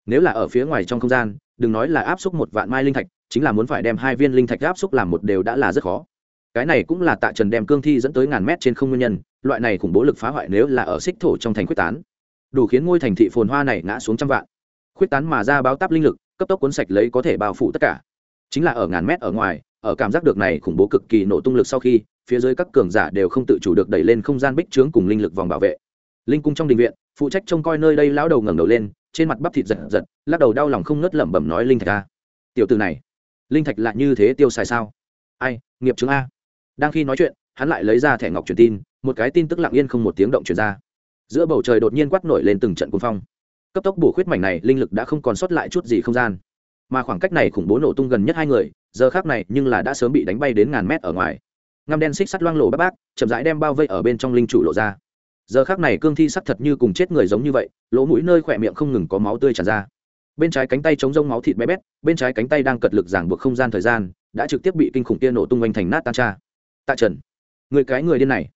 Nếu là ở phía ngoài trong không gian, đừng nói là áp xúc một vạn mai linh thạch, chính là muốn phải đem hai viên linh thạch áp xúc làm một đều đã là rất khó. Cái này cũng là tạ trần đem cương thi dẫn tới ngàn mét trên không nguyên nhân, loại này khủng bố lực phá hoại nếu là ở xích thổ trong thành quyết tán, đủ khiến ngôi thành thị phồn hoa này ngã xuống trăm vạn. Khuyết tán mà ra báo táp linh lực, cấp tốc cuốn sạch lấy có thể bao phủ tất cả. Chính là ở ngàn mét ở ngoài ở cảm giác được này khủng bố cực kỳ nổ tung lực sau khi, phía dưới các cường giả đều không tự chủ được đẩy lên không gian bích trướng cùng linh lực vòng bảo vệ. Linh cung trong đình viện, phụ trách trông coi nơi đây lão đầu ngẩng đầu lên, trên mặt bắp thịt giật giật, lắc đầu đau lòng không ngớt lẩm bẩm nói linh thạch a. Tiểu từ này, linh thạch lại như thế tiêu xài sao? Ai, nghiệp chứng a. Đang khi nói chuyện, hắn lại lấy ra thẻ ngọc truyền tin, một cái tin tức lặng yên không một tiếng động truyền ra. Giữa bầu trời đột nhiên quát nổi lên từng trận cuồng phong. Cấp tốc bổ khuyết mảnh này, linh lực đã không còn sót lại chút gì không gian. Mà khoảng cách này khủng bố nổ tung gần nhất hai người giờ khác này nhưng là đã sớm bị đánh bay đến ngàn mét ở ngoài. Ngăm đen xích sắt loang lộ bác bác chậm rãi đem bao vây ở bên trong linh chủ lộ ra. Giờ khác này cương thi sắc thật như cùng chết người giống như vậy, lỗ mũi nơi khỏe miệng không ngừng có máu tươi tràn ra. Bên trái cánh tay chống rông máu thịt bé bét, bên trái cánh tay đang cật lực giảng buộc không gian thời gian, đã trực tiếp bị kinh khủng tiên nổ tung oanh thành nát tan cha tạ trần, người cái người điên này.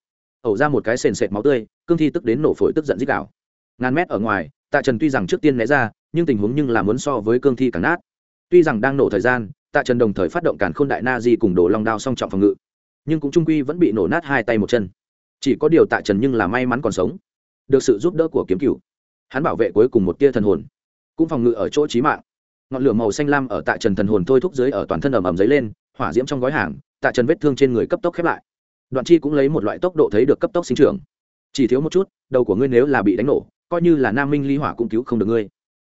Ẩu ra một cái sền sệt máu tươi, cương thi tức đến nổ phổi tức giận dích đạo ngàn mét ở ngoài, tạ trần tuy rằng trước tiên né ra, nhưng tình huống nhưng là muốn so với cương thi càng nát. Tuy rằng đang nổ thời gian tạ trần đồng thời phát động càn khôn đại na di cùng đồ long đao song trọng phòng ngự. Nhưng cũng trung quy vẫn bị nổ nát hai tay một chân. Chỉ có điều tạ trần nhưng là may mắn còn sống. Được sự giúp đỡ của kiếm cựu hắn bảo vệ cuối cùng một tia thần hồn. Cũng phòng ngự ở chỗ trí mạng. Ngọn lửa màu xanh lam ở tạ trần thần hồn thôi thúc dưới ở toàn thân ầm ầm dấy lên, hỏa diễm trong gói hàng, tạ trần vết thương trên người cấp tốc khép lại. Đoạn chi cũng lấy một loại tốc độ thấy được cấp tốc sinh trưởng. Chỉ thiếu một chút, đầu của ngươi nếu là bị đánh nổ, coi như là nam minh ly hỏa cũng cứu không được ngươi.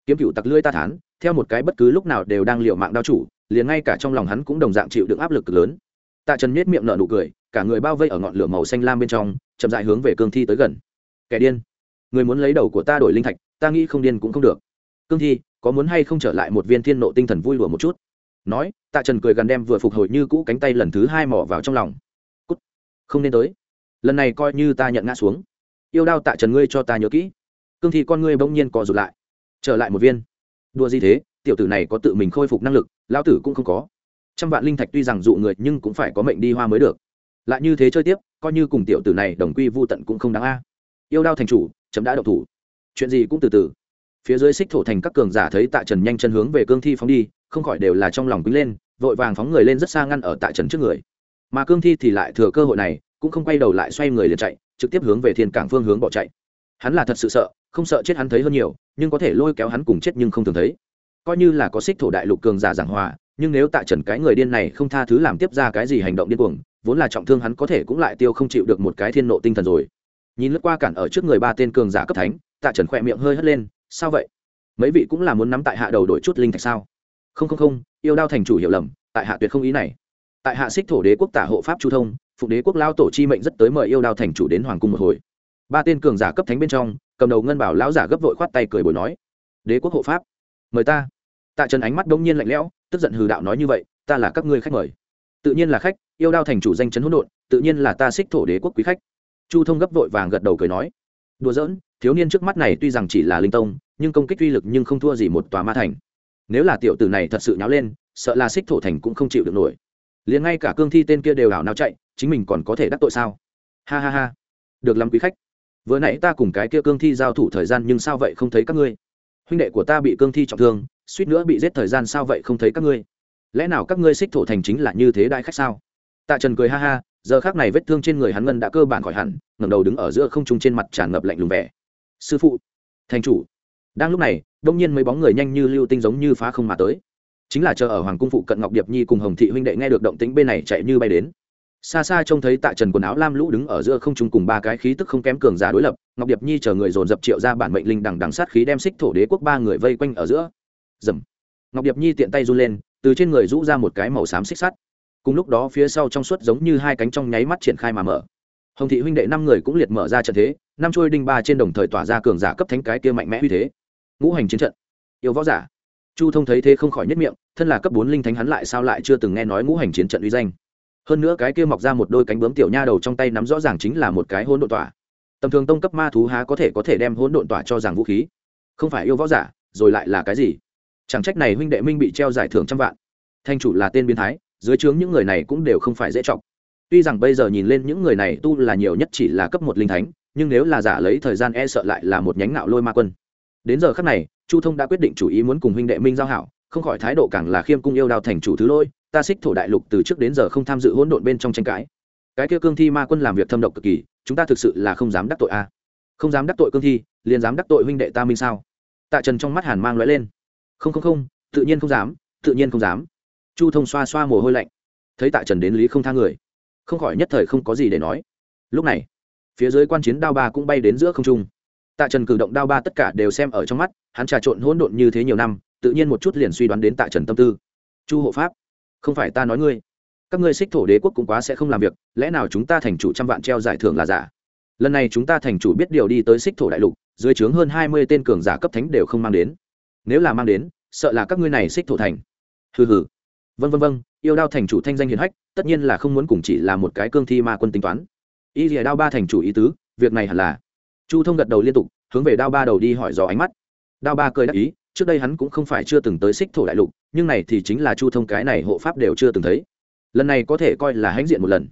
Kiếm cựu tặc lưỡi ta thán, theo một cái bất cứ lúc nào đều đang liệu mạng đao chủ liền ngay cả trong lòng hắn cũng đồng dạng chịu đựng áp lực lớn. Tạ trần nhếch miệng nở nụ cười, cả người bao vây ở ngọn lửa màu xanh lam bên trong, chậm dại hướng về cương thi tới gần. Kẻ điên, người muốn lấy đầu của ta đổi linh thạch, ta nghĩ không điên cũng không được. Cương thi, có muốn hay không trở lại một viên thiên nộ tinh thần vui lùa một chút? Nói, tạ trần cười gần đem vừa phục hồi như cũ cánh tay lần thứ hai mỏ vào trong lòng. Cút, không nên tới. Lần này coi như ta nhận ngã xuống. Yêu đao tạ trần ngươi cho ta nhớ kỹ. Cương thi con ngươi bỗng nhiên co rụt lại. Trở lại một viên. Đua gì thế? Tiểu tử này có tự mình khôi phục năng lực lão tử cũng không có. Trăm vạn linh thạch tuy rằng dụ người nhưng cũng phải có mệnh đi hoa mới được. Lại như thế chơi tiếp, coi như cùng tiểu tử này đồng quy vô tận cũng không đáng a. Yêu đao thành chủ, chấm đã độc thủ. Chuyện gì cũng từ từ. Phía dưới xích thổ thành các cường giả thấy tạ trần nhanh chân hướng về cương thi phóng đi, không khỏi đều là trong lòng quýnh lên, vội vàng phóng người lên rất xa ngăn ở tạ trần trước người. Mà cương thi thì lại thừa cơ hội này, cũng không quay đầu lại xoay người liền chạy, trực tiếp hướng về thiên cảng phương hướng bỏ chạy. Hắn là thật sự sợ, không sợ chết hắn thấy hơn nhiều, nhưng có thể lôi kéo hắn cùng chết nhưng không thường thấy coi như là có xích thổ đại lục cường giả giảng hòa, nhưng nếu tạ trần cái người điên này không tha thứ làm tiếp ra cái gì hành động điên cuồng, vốn là trọng thương hắn có thể cũng lại tiêu không chịu được một cái thiên nộ tinh thần rồi. Nhìn lướt qua cản ở trước người ba tên cường giả cấp thánh, tạ trần khỏe miệng hơi hất lên, sao vậy? Mấy vị cũng là muốn nắm tại hạ đầu đổi chút linh thạch sao? Không không không, yêu đao thành chủ hiểu lầm, tại hạ tuyệt không ý này. Tại hạ xích thổ đế quốc tả hộ pháp chu thông phụ đế quốc lao tổ chi mệnh rất tới mời yêu đao thành chủ đến hoàng cung một hồi. Ba tên cường giả cấp thánh bên trong, cầm đầu ngân bảo lão giả gấp vội khoát tay cười bồi nói, đế quốc hộ pháp, mời ta tạ trần ánh mắt đông nhiên lạnh lẽo, tức giận hừ đạo nói như vậy, ta là các ngươi khách mời. Tự nhiên là khách, yêu đao thành chủ danh chấn hỗn độn, tự nhiên là ta xích thổ đế quốc quý khách. Chu thông gấp vội vàng gật đầu cười nói, đùa giỡn, thiếu niên trước mắt này tuy rằng chỉ là linh tông, nhưng công kích uy lực nhưng không thua gì một tòa ma thành. Nếu là tiểu tử này thật sự nháo lên, sợ là xích thổ thành cũng không chịu được nổi. Liền ngay cả cương thi tên kia đều đảo nào chạy, chính mình còn có thể đắc tội sao? Ha ha ha, được lắm quý khách. Vừa nãy ta cùng cái kia cương thi giao thủ thời gian nhưng sao vậy không thấy các ngươi? Huynh đệ của ta bị cương thi trọng thương suýt nữa bị giết thời gian sao vậy không thấy các ngươi? Lẽ nào các ngươi xích thổ thành chính là như thế đại khách sao? Tạ trần cười ha ha, giờ khác này vết thương trên người hắn ngân đã cơ bản khỏi hẳn, ngẩng đầu đứng ở giữa không trung trên mặt tràn ngập lạnh lùng vẻ. Sư phụ, thành chủ. Đang lúc này, đông nhiên mấy bóng người nhanh như lưu tinh giống như phá không mà tới. Chính là chờ ở hoàng cung phụ cận ngọc điệp nhi cùng hồng thị huynh đệ nghe được động tĩnh bên này chạy như bay đến. Xa xa trông thấy tạ trần quần áo lam lũ đứng ở giữa không trung cùng ba cái khí tức không kém cường giả đối lập, ngọc điệp nhi chờ người dồn dập triệu ra bản mệnh linh đằng đằng sát khí đem xích thổ đế quốc ba người vây quanh ở giữa dầm. Ngọc điệp nhi tiện tay run lên, từ trên người rũ ra một cái màu xám xích sắt. Cùng lúc đó phía sau trong suốt giống như hai cánh trong nháy mắt triển khai mà mở. Hồng thị huynh đệ năm người cũng liệt mở ra trận thế, năm trôi đinh ba trên đồng thời tỏa ra cường giả cấp thánh cái kia mạnh mẽ uy thế. Ngũ hành chiến trận. Yêu võ giả. Chu thông thấy thế không khỏi nhất miệng, thân là cấp bốn linh thánh hắn lại sao lại chưa từng nghe nói ngũ hành chiến trận uy danh. Hơn nữa cái kia mọc ra một đôi cánh bướm tiểu nha đầu trong tay nắm rõ ràng chính là một cái hỗn độn tỏa. Tầm thường tông cấp ma thú há có thể có thể đem hỗn độn tỏa cho rằng vũ khí. Không phải yêu võ giả, rồi lại là cái gì? Chẳng trách này huynh đệ minh bị treo giải thưởng trăm vạn. Thanh chủ là tên biến thái, dưới trướng những người này cũng đều không phải dễ chọc. Tuy rằng bây giờ nhìn lên những người này tu là nhiều nhất chỉ là cấp một linh thánh, nhưng nếu là giả lấy thời gian e sợ lại là một nhánh nạo lôi ma quân. Đến giờ khắc này, chu thông đã quyết định chủ ý muốn cùng huynh đệ minh giao hảo, không khỏi thái độ càng là khiêm cung yêu đào thành chủ thứ lôi, ta xích thổ đại lục từ trước đến giờ không tham dự hỗn độn bên trong tranh cãi. Cái kia cương thi ma quân làm việc thâm độc cực kỳ, chúng ta thực sự là không dám đắc tội a. Không dám đắc tội cương thi, liền dám đắc tội huynh đệ ta minh sao? Tạ trần trong mắt hàn mang lóe lên không không không, tự nhiên không dám, tự nhiên không dám. Chu thông xoa xoa mồ hôi lạnh. Thấy tạ trần đến lý không tha người, không khỏi nhất thời không có gì để nói. Lúc này, phía dưới quan chiến đao ba cũng bay đến giữa không trung. Tạ trần cử động đao ba tất cả đều xem ở trong mắt, hắn trà trộn hỗn độn như thế nhiều năm, tự nhiên một chút liền suy đoán đến tạ trần tâm tư. Chu hộ pháp, không phải ta nói ngươi. Các ngươi xích thổ đế quốc cũng quá sẽ không làm việc, lẽ nào chúng ta thành chủ trăm vạn treo giải thưởng là giả? Lần này chúng ta thành chủ biết điều đi tới xích thổ đại lục, dưới trướng hơn hai mươi tên cường giả cấp thánh đều không mang đến nếu là mang đến, sợ là các ngươi này xích thổ thành. Hừ hừ. Vân vân vân yêu đao thành chủ thanh danh hiền hách, tất nhiên là không muốn cùng chỉ là một cái cương thi ma quân tính toán. Y rìa đao ba thành chủ ý tứ, việc này hẳn là. Chu thông gật đầu liên tục, hướng về đao ba đầu đi hỏi dò ánh mắt. Đao ba cười đáp ý, trước đây hắn cũng không phải chưa từng tới xích thổ đại lục, nhưng này thì chính là chu thông cái này hộ pháp đều chưa từng thấy. Lần này có thể coi là hãnh diện một lần.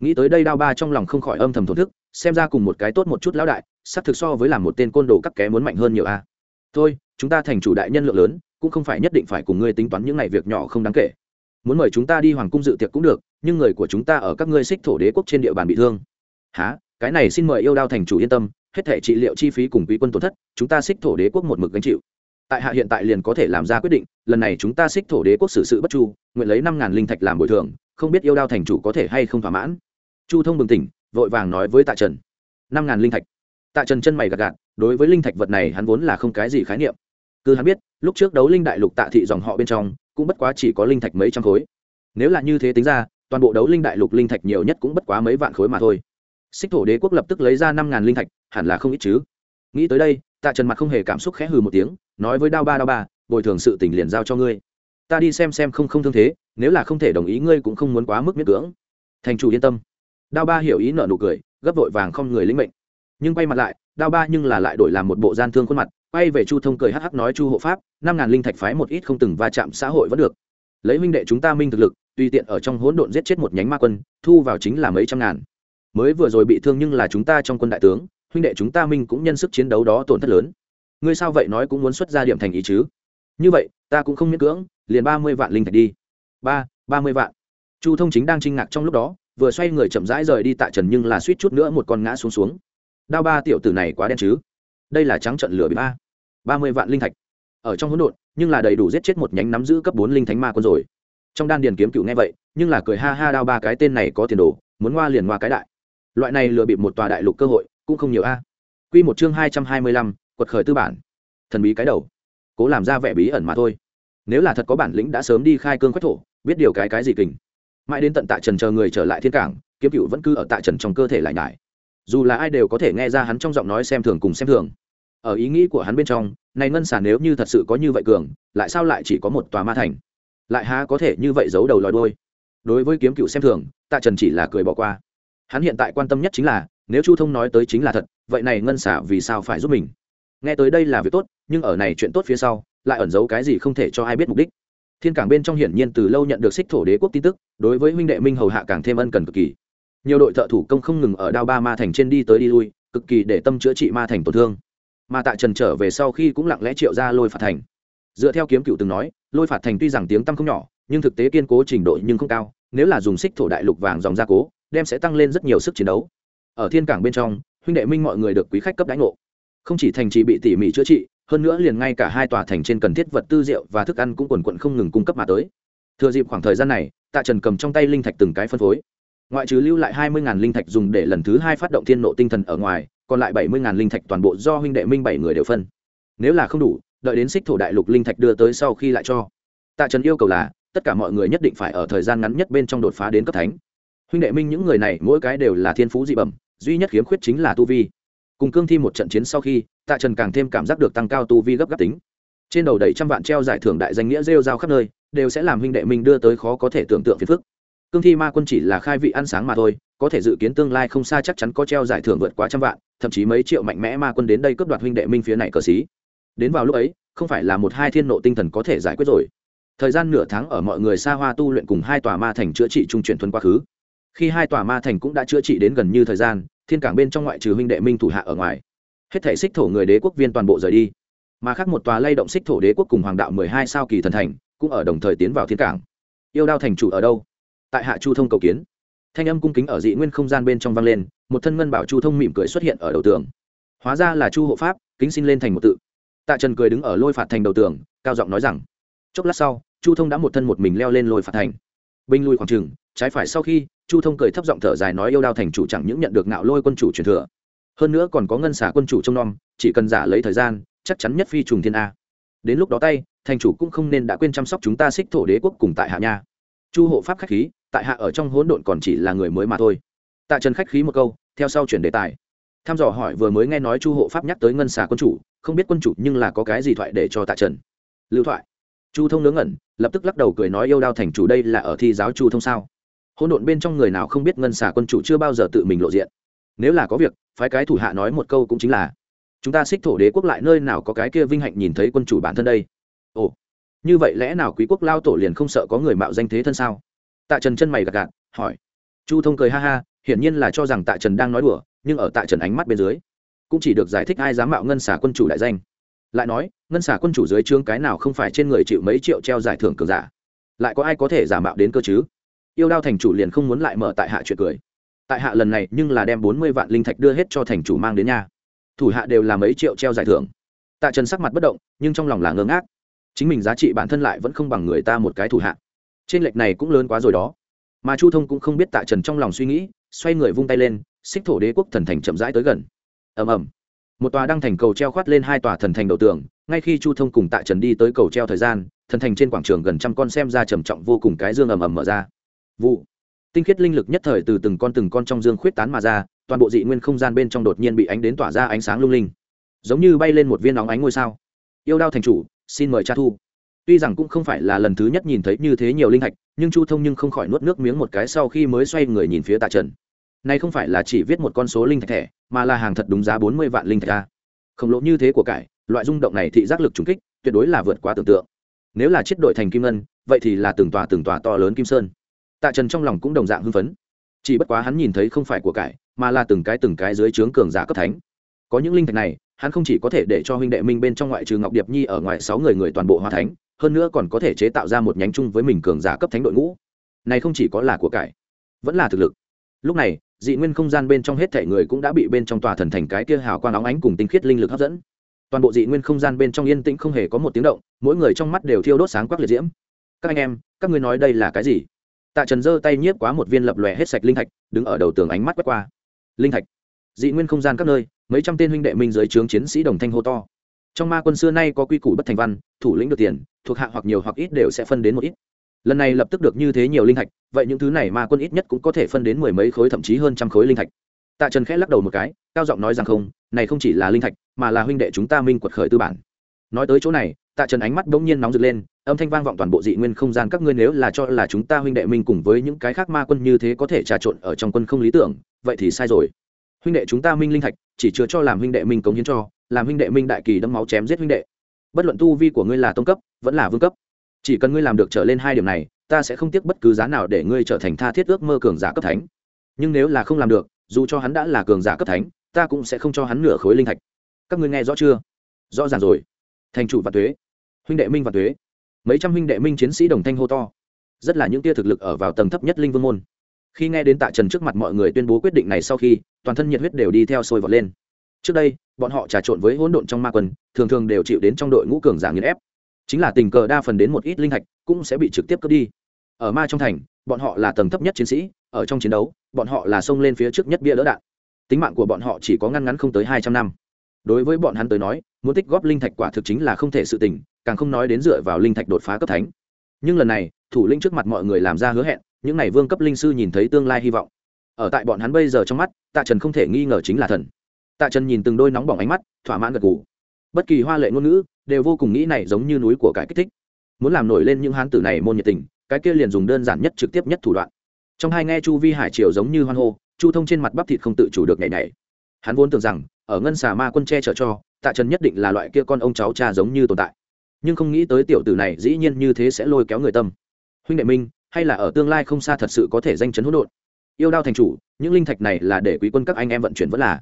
Nghĩ tới đây đao ba trong lòng không khỏi âm thầm thổn thức, xem ra cùng một cái tốt một chút lão đại, sắp thực so với làm một tên côn đồ cắt ké muốn mạnh hơn nhiều a. Thôi chúng ta thành chủ đại nhân lượng lớn, cũng không phải nhất định phải cùng ngươi tính toán những ngày việc nhỏ không đáng kể. Muốn mời chúng ta đi hoàng cung dự tiệc cũng được, nhưng người của chúng ta ở các ngươi xích thổ đế quốc trên địa bàn bị thương. Há cái này xin mời yêu đao thành chủ yên tâm, hết thể trị liệu chi phí cùng quý quân tổn thất, chúng ta xích thổ đế quốc một mực gánh chịu. Tại hạ hiện tại liền có thể làm ra quyết định, lần này chúng ta xích thổ đế quốc xử sự bất chu, nguyện lấy năm ngàn linh thạch làm bồi thường, không biết yêu đao thành chủ có thể hay không thỏa mãn. Chu thông bừng tỉnh, vội vàng nói với tạ trần. Năm ngàn linh thạch. Tạ trần chân mày gạt gạt, đối với linh thạch vật này hắn vốn là không cái gì khái niệm cứ hắn biết, lúc trước đấu linh đại lục tạ thị dòng họ bên trong, cũng bất quá chỉ có linh thạch mấy trăm khối. Nếu là như thế tính ra, toàn bộ đấu linh đại lục linh thạch nhiều nhất cũng bất quá mấy vạn khối mà thôi. Xích thổ đế quốc lập tức lấy ra năm ngàn linh thạch, hẳn là không ít chứ. Nghĩ tới đây, tạ trần mặt không hề cảm xúc khẽ hừ một tiếng, nói với đao ba đao ba, bồi thường sự tình liền giao cho ngươi. Ta đi xem xem không không thương thế, nếu là không thể đồng ý ngươi cũng không muốn quá mức miết cưỡng. Thành chủ yên tâm. Đao ba hiểu ý nợ nụ cười, gấp vội vàng không người lĩnh mệnh. Nhưng quay mặt lại đao ba nhưng là lại đổi làm một bộ gian thương khuôn mặt, quay về chu thông cười hắc hắc nói chu hộ pháp, năm ngàn linh thạch phái một ít không từng va chạm xã hội vẫn được. Lấy huynh đệ chúng ta minh thực lực, tùy tiện ở trong hỗn độn giết chết một nhánh ma quân, thu vào chính là mấy trăm ngàn. Mới vừa rồi bị thương nhưng là chúng ta trong quân đại tướng, huynh đệ chúng ta minh cũng nhân sức chiến đấu đó tổn thất lớn. Ngươi sao vậy nói cũng muốn xuất ra điểm thành ý chứ? Như vậy, ta cũng không miễn cưỡng, liền ba mươi vạn linh thạch đi. Ba ba mươi vạn. Chu thông chính đang chinh ngạc trong lúc đó, vừa xoay người chậm rãi rời đi tại trần nhưng là suýt chút nữa một con ngã xuống xuống đao ba tiểu tử này quá đen chứ. Đây là trắng trận lửa bị ba. Ba mươi vạn linh thạch. Ở trong hỗn độn, nhưng là đầy đủ giết chết một nhánh nắm giữ cấp bốn linh thánh ma quân rồi. Trong đan điền kiếm cựu nghe vậy, nhưng là cười ha ha đao ba cái tên này có tiền đồ, muốn ngoa liền ngoa cái đại. Loại này lừa bịp một tòa đại lục cơ hội, cũng không nhiều a. Quy một chương hai trăm hai mươi lăm, quật khởi tư bản. Thần bí cái đầu. Cố làm ra vẻ bí ẩn mà thôi. Nếu là thật có bản lĩnh đã sớm đi khai cương quách thổ, biết điều cái cái gì kình. Mãi đến tận tạ trần chờ người trở lại thiên cảng, kiếm cựu vẫn cứ ở tạ trần trong cơ thể lại nhải dù là ai đều có thể nghe ra hắn trong giọng nói xem thường cùng xem thường. Ở ý nghĩ của hắn bên trong, này ngân sản nếu như thật sự có như vậy cường, lại sao lại chỉ có một tòa ma thành? Lại há có thể như vậy giấu đầu lòi đôi đối với kiếm cựu xem thường, tạ trần chỉ là cười bỏ qua. Hắn hiện tại quan tâm nhất chính là, nếu chu thông nói tới chính là thật, vậy này ngân xả vì sao phải giúp mình? Nghe tới đây là việc tốt, nhưng ở này chuyện tốt phía sau, lại ẩn giấu cái gì không thể cho ai biết mục đích. Thiên cảng bên trong hiển nhiên từ lâu nhận được xích thổ đế quốc tin tức, đối với huynh đệ minh hầu hạ càng thêm ân cần cực kỳ nhiều đội thợ thủ công không ngừng ở đao ba ma thành trên đi tới đi lui, cực kỳ để tâm chữa trị ma thành tổn thương. Mà tại trần trở về sau khi cũng lặng lẽ triệu ra lôi phạt thành. Dựa theo kiếm cựu từng nói, lôi phạt thành tuy rằng tiếng tăm không nhỏ, nhưng thực tế kiên cố trình độ nhưng không cao, nếu là dùng xích thổ đại lục vàng dòng gia cố, đem sẽ tăng lên rất nhiều sức chiến đấu. Ở thiên cảng bên trong, huynh đệ minh mọi người được quý khách cấp đánh ngộ. Không chỉ thành trì bị tỉ mỉ chữa trị, hơn nữa liền ngay cả hai tòa thành trên cần thiết vật tư rượu và thức ăn cũng quần quận không ngừng cung cấp mà tới. Thừa dịp khoảng thời gian này, tạ trần cầm trong tay linh thạch từng cái phân phối ngoại trừ lưu lại hai mươi linh thạch dùng để lần thứ hai phát động thiên nộ tinh thần ở ngoài, còn lại bảy mươi linh thạch toàn bộ do huynh đệ minh bảy người đều phân. Nếu là không đủ, đợi đến xích thổ đại lục linh thạch đưa tới sau khi lại cho. Tạ trần yêu cầu là, tất cả mọi người nhất định phải ở thời gian ngắn nhất bên trong đột phá đến cấp thánh. Huynh đệ minh những người này mỗi cái đều là thiên phú dị bẩm, duy nhất khiếm khuyết chính là tu vi. Cùng cương thi một trận chiến sau khi, tạ trần càng thêm cảm giác được tăng cao tu vi gấp gáp tính. Trên đầu đầy trăm vạn treo giải thưởng đại danh nghĩa rêu rao khắp nơi, đều sẽ làm huynh đệ minh đưa tới khó có thể tưởng tượng phiền phức cương thi ma quân chỉ là khai vị ăn sáng mà thôi, có thể dự kiến tương lai không xa chắc chắn có treo giải thưởng vượt quá trăm vạn, thậm chí mấy triệu mạnh mẽ ma quân đến đây cướp đoạt huynh đệ minh phía này cờ xí. Đến vào lúc ấy, không phải là một hai thiên nộ tinh thần có thể giải quyết rồi. Thời gian nửa tháng ở mọi người xa hoa tu luyện cùng hai tòa ma thành chữa trị trung chuyển thuần quá khứ. Khi hai tòa ma thành cũng đã chữa trị đến gần như thời gian, thiên cảng bên trong ngoại trừ huynh đệ minh thủ hạ ở ngoài, hết thể xích thổ người đế quốc viên toàn bộ rời đi. Mà khác một tòa lay động xích thổ đế quốc cùng hoàng đạo mười hai sao kỳ thần thành, cũng ở đồng thời tiến vào thiên cảng. Yêu đao thành chủ ở đâu? Tại hạ chu thông cầu kiến thanh âm cung kính ở dị nguyên không gian bên trong vang lên một thân ngân bảo chu thông mỉm cười xuất hiện ở đầu tường hóa ra là chu hộ pháp kính xin lên thành một tự tạ trần cười đứng ở lôi phạt thành đầu tường cao giọng nói rằng chốc lát sau chu thông đã một thân một mình leo lên lôi phạt thành binh lui khoảng trừng trái phải sau khi chu thông cười thấp giọng thở dài nói yêu đao thành chủ chẳng những nhận được ngạo lôi quân chủ truyền thừa hơn nữa còn có ngân xả quân chủ trông nom chỉ cần giả lấy thời gian chắc chắn nhất phi trùng thiên a đến lúc đó tay thành chủ cũng không nên đã quên chăm sóc chúng ta xích thổ đế quốc cùng tại hạ nha chu hộ pháp khách khí tại hạ ở trong hỗn độn còn chỉ là người mới mà thôi. Tạ trần khách khí một câu, theo sau chuyển đề tài. Tham dò hỏi vừa mới nghe nói chu hộ pháp nhắc tới ngân xà quân chủ, không biết quân chủ nhưng là có cái gì thoại để cho tạ trần? Lưu thoại. Chu thông ngớ ngẩn, lập tức lắc đầu cười nói yêu đao thành chủ đây là ở thi giáo chu thông sao? Hỗn độn bên trong người nào không biết ngân xà quân chủ chưa bao giờ tự mình lộ diện? Nếu là có việc, phái cái thủ hạ nói một câu cũng chính là, chúng ta xích thổ đế quốc lại nơi nào có cái kia vinh hạnh nhìn thấy quân chủ bản thân đây? Ồ, như vậy lẽ nào quý quốc lao tổ liền không sợ có người mạo danh thế thân sao? Tạ trần chân mày gạt gạt hỏi. Chu thông cười ha ha, hiển nhiên là cho rằng tạ trần đang nói đùa, nhưng ở tạ trần ánh mắt bên dưới, cũng chỉ được giải thích ai dám mạo ngân xả quân chủ đại danh. Lại nói, ngân xả quân chủ dưới trướng cái nào không phải trên người chịu mấy triệu treo giải thưởng cường giả? Lại có ai có thể giả mạo đến cơ chứ? Yêu đao thành chủ liền không muốn lại mở tại hạ chuyện cười. Tại hạ lần này nhưng là đem bốn mươi vạn linh thạch đưa hết cho thành chủ mang đến nhà. Thủ hạ đều là mấy triệu treo giải thưởng. Tạ trần sắc mặt bất động, nhưng trong lòng là ngơ ngác. Chính mình giá trị bản thân lại vẫn không bằng người ta một cái thủ hạ trên lệch này cũng lớn quá rồi đó. Mà chu thông cũng không biết tạ trần trong lòng suy nghĩ, xoay người vung tay lên, xích thổ đế quốc thần thành chậm rãi tới gần. Ầm ầm. Một tòa đăng thành cầu treo khoát lên hai tòa thần thành đầu tường, ngay khi chu thông cùng tạ trần đi tới cầu treo thời gian, thần thành trên quảng trường gần trăm con xem ra trầm trọng vô cùng cái dương ầm ầm mở ra. Vụ. Tinh khiết linh lực nhất thời từ từng con từng con trong dương khuyết tán mà ra, toàn bộ dị nguyên không gian bên trong đột nhiên bị ánh đến tỏa ra ánh sáng lung linh. Giống như bay lên một viên nóng ánh ngôi sao. Yêu đao thành chủ, xin mời cha thu tuy rằng cũng không phải là lần thứ nhất nhìn thấy như thế nhiều linh thạch, nhưng chu thông nhưng không khỏi nuốt nước miếng một cái sau khi mới xoay người nhìn phía tạ trần. Này không phải là chỉ viết một con số linh thạch thẻ, mà là hàng thật đúng giá bốn mươi vạn linh thạch a. Khổng lồ như thế của cải, loại rung động này thị giác lực trùng kích, tuyệt đối là vượt quá tưởng tượng. Nếu là chiết đội thành kim ngân, vậy thì là từng tòa từng tòa to lớn kim sơn. Tạ trần trong lòng cũng đồng dạng hưng phấn. Chỉ bất quá hắn nhìn thấy không phải của cải, mà là từng cái từng cái dưới trướng cường giả cấp thánh. Có những linh thạch này, hắn không chỉ có thể để cho huynh đệ minh bên trong ngoại trừ ngọc điệp nhi ở ngoài sáu người người toàn bộ hòa thánh hơn nữa còn có thể chế tạo ra một nhánh chung với mình cường giả cấp thánh đội ngũ. Này không chỉ có là của cải, vẫn là thực lực. Lúc này, dị nguyên không gian bên trong hết thể người cũng đã bị bên trong tòa thần thành cái kia hào quang óng ánh cùng tinh khiết linh lực hấp dẫn. Toàn bộ dị nguyên không gian bên trong yên tĩnh không hề có một tiếng động, mỗi người trong mắt đều thiêu đốt sáng quắc liệt diễm. Các anh em, các ngươi nói đây là cái gì? Tạ trần giơ tay nhiếp quá một viên lập lòe hết sạch linh thạch, đứng ở đầu tường ánh mắt quét qua. Linh thạch. Dị nguyên không gian các nơi, mấy trăm tên huynh đệ minh dưới trướng chiến sĩ đồng thanh hô to trong ma quân xưa nay có quy củ bất thành văn, thủ lĩnh được tiền, thuộc hạ hoặc nhiều hoặc ít đều sẽ phân đến một ít. Lần này lập tức được như thế nhiều linh thạch, vậy những thứ này ma quân ít nhất cũng có thể phân đến mười mấy khối, thậm chí hơn trăm khối linh thạch. Tạ trần khẽ lắc đầu một cái, cao giọng nói rằng không, này không chỉ là linh thạch, mà là huynh đệ chúng ta minh quật khởi tư bản. Nói tới chỗ này, tạ trần ánh mắt bỗng nhiên nóng rực lên, âm thanh vang vọng toàn bộ dị nguyên không gian, các ngươi nếu là cho là chúng ta huynh đệ minh cùng với những cái khác ma quân như thế có thể trà trộn ở trong quân không lý tưởng, vậy thì sai rồi. Huynh đệ chúng ta minh linh thạch, chỉ chưa cho làm huynh đệ minh cống hiến cho làm huynh đệ minh đại kỳ đâm máu chém giết huynh đệ. Bất luận tu vi của ngươi là tông cấp, vẫn là vương cấp, chỉ cần ngươi làm được trở lên hai điểm này, ta sẽ không tiếc bất cứ giá nào để ngươi trở thành tha thiết ước mơ cường giả cấp thánh. Nhưng nếu là không làm được, dù cho hắn đã là cường giả cấp thánh, ta cũng sẽ không cho hắn nửa khối linh thạch. Các ngươi nghe rõ chưa? Rõ ràng rồi. Thành chủ và thuế huynh đệ minh và thuế mấy trăm huynh đệ minh chiến sĩ đồng thanh hô to. Rất là những tia thực lực ở vào tầng thấp nhất linh vương môn. Khi nghe đến tạ trần trước mặt mọi người tuyên bố quyết định này sau khi, toàn thân nhiệt huyết đều đi theo sôi vọt lên. Trước đây bọn họ trà trộn với hỗn độn trong ma quân, thường thường đều chịu đến trong đội ngũ cường giả nghiền ép. Chính là tình cờ đa phần đến một ít linh thạch cũng sẽ bị trực tiếp cướp đi. Ở ma trong thành, bọn họ là tầng thấp nhất chiến sĩ, ở trong chiến đấu, bọn họ là xông lên phía trước nhất bia đỡ đạn. Tính mạng của bọn họ chỉ có ngăn ngắn không tới hai trăm năm. Đối với bọn hắn tới nói, muốn tích góp linh thạch quả thực chính là không thể sự tình, càng không nói đến dựa vào linh thạch đột phá cấp thánh. Nhưng lần này, thủ linh trước mặt mọi người làm ra hứa hẹn, những n à y vương cấp linh sư nhìn thấy tương lai hy vọng. Ở tại bọn hắn bây giờ trong mắt, tạ trần không thể nghi ngờ chính là thần tạ trần nhìn từng đôi nóng bỏng ánh mắt, thỏa mãn gật g ủ bất kỳ hoa lệ ngôn ngữ đều vô cùng nghĩ này giống như núi của cái kích thích. Muốn làm nổi lên những hán tử này môn nhiệt tình, cái kia liền dùng đơn giản nhất trực tiếp nhất thủ đoạn. Trong hai nghe chu vi hải triều giống như hoan hô, chu thông trên mặt bắp thịt không tự chủ được nhảy nhảy. Hắn vốn tưởng rằng, ở ngân xà ma quân che chở cho, tạ trần nhất định là loại kia con ông cháu cha giống như tồn tại. Nhưng không nghĩ tới tiểu tử này dĩ nhiên như thế sẽ lôi kéo người tâm. Huynh đệ minh, hay là ở tương lai không xa thật sự có thể danh chấn hỗn độn. Yêu đao thành chủ, những linh thạch này là để quý quân các anh em vận chuyển vẫn là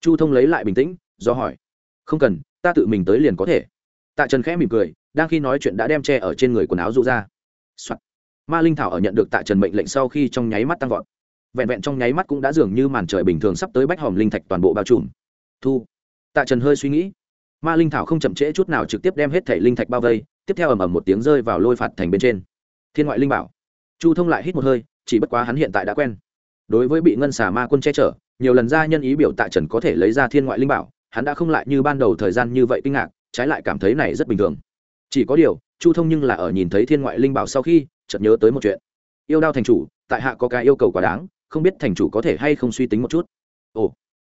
chu thông lấy lại bình tĩnh, do hỏi, không cần, ta tự mình tới liền có thể. Tạ trần khẽ mỉm cười, đang khi nói chuyện đã đem che ở trên người quần áo rụ ra、Soạn. ma linh thảo ở nhận được tạ trần mệnh lệnh sau khi trong nháy mắt tăng vọt. Vẹn vẹn trong nháy mắt cũng đã dường như màn trời bình thường sắp tới bách hòm linh thạch toàn bộ bao trùm. Thu. Tạ trần hơi suy nghĩ. Ma linh thảo không chậm trễ chút nào trực tiếp đem hết thể linh thạch bao vây, tiếp theo ầm ầm một tiếng rơi vào lôi phạt thành bên trên. Thiên ngoại linh bảo. Chu thông lại hít một hơi, chỉ bất quá hắn hiện tại đã quen. Đối với bị ngân xà ma quân che chở nhiều lần ra nhân ý biểu tạ trần có thể lấy ra thiên ngoại linh bảo, hắn đã không lại như ban đầu thời gian như vậy kinh ngạc, trái lại cảm thấy này rất bình thường. Chỉ có điều, chu thông nhưng là ở nhìn thấy thiên ngoại linh bảo sau khi, chợt nhớ tới một chuyện. Yêu đao thành chủ, tại hạ có cái yêu cầu quá đáng, không biết thành chủ có thể hay không suy tính một chút. Ồ,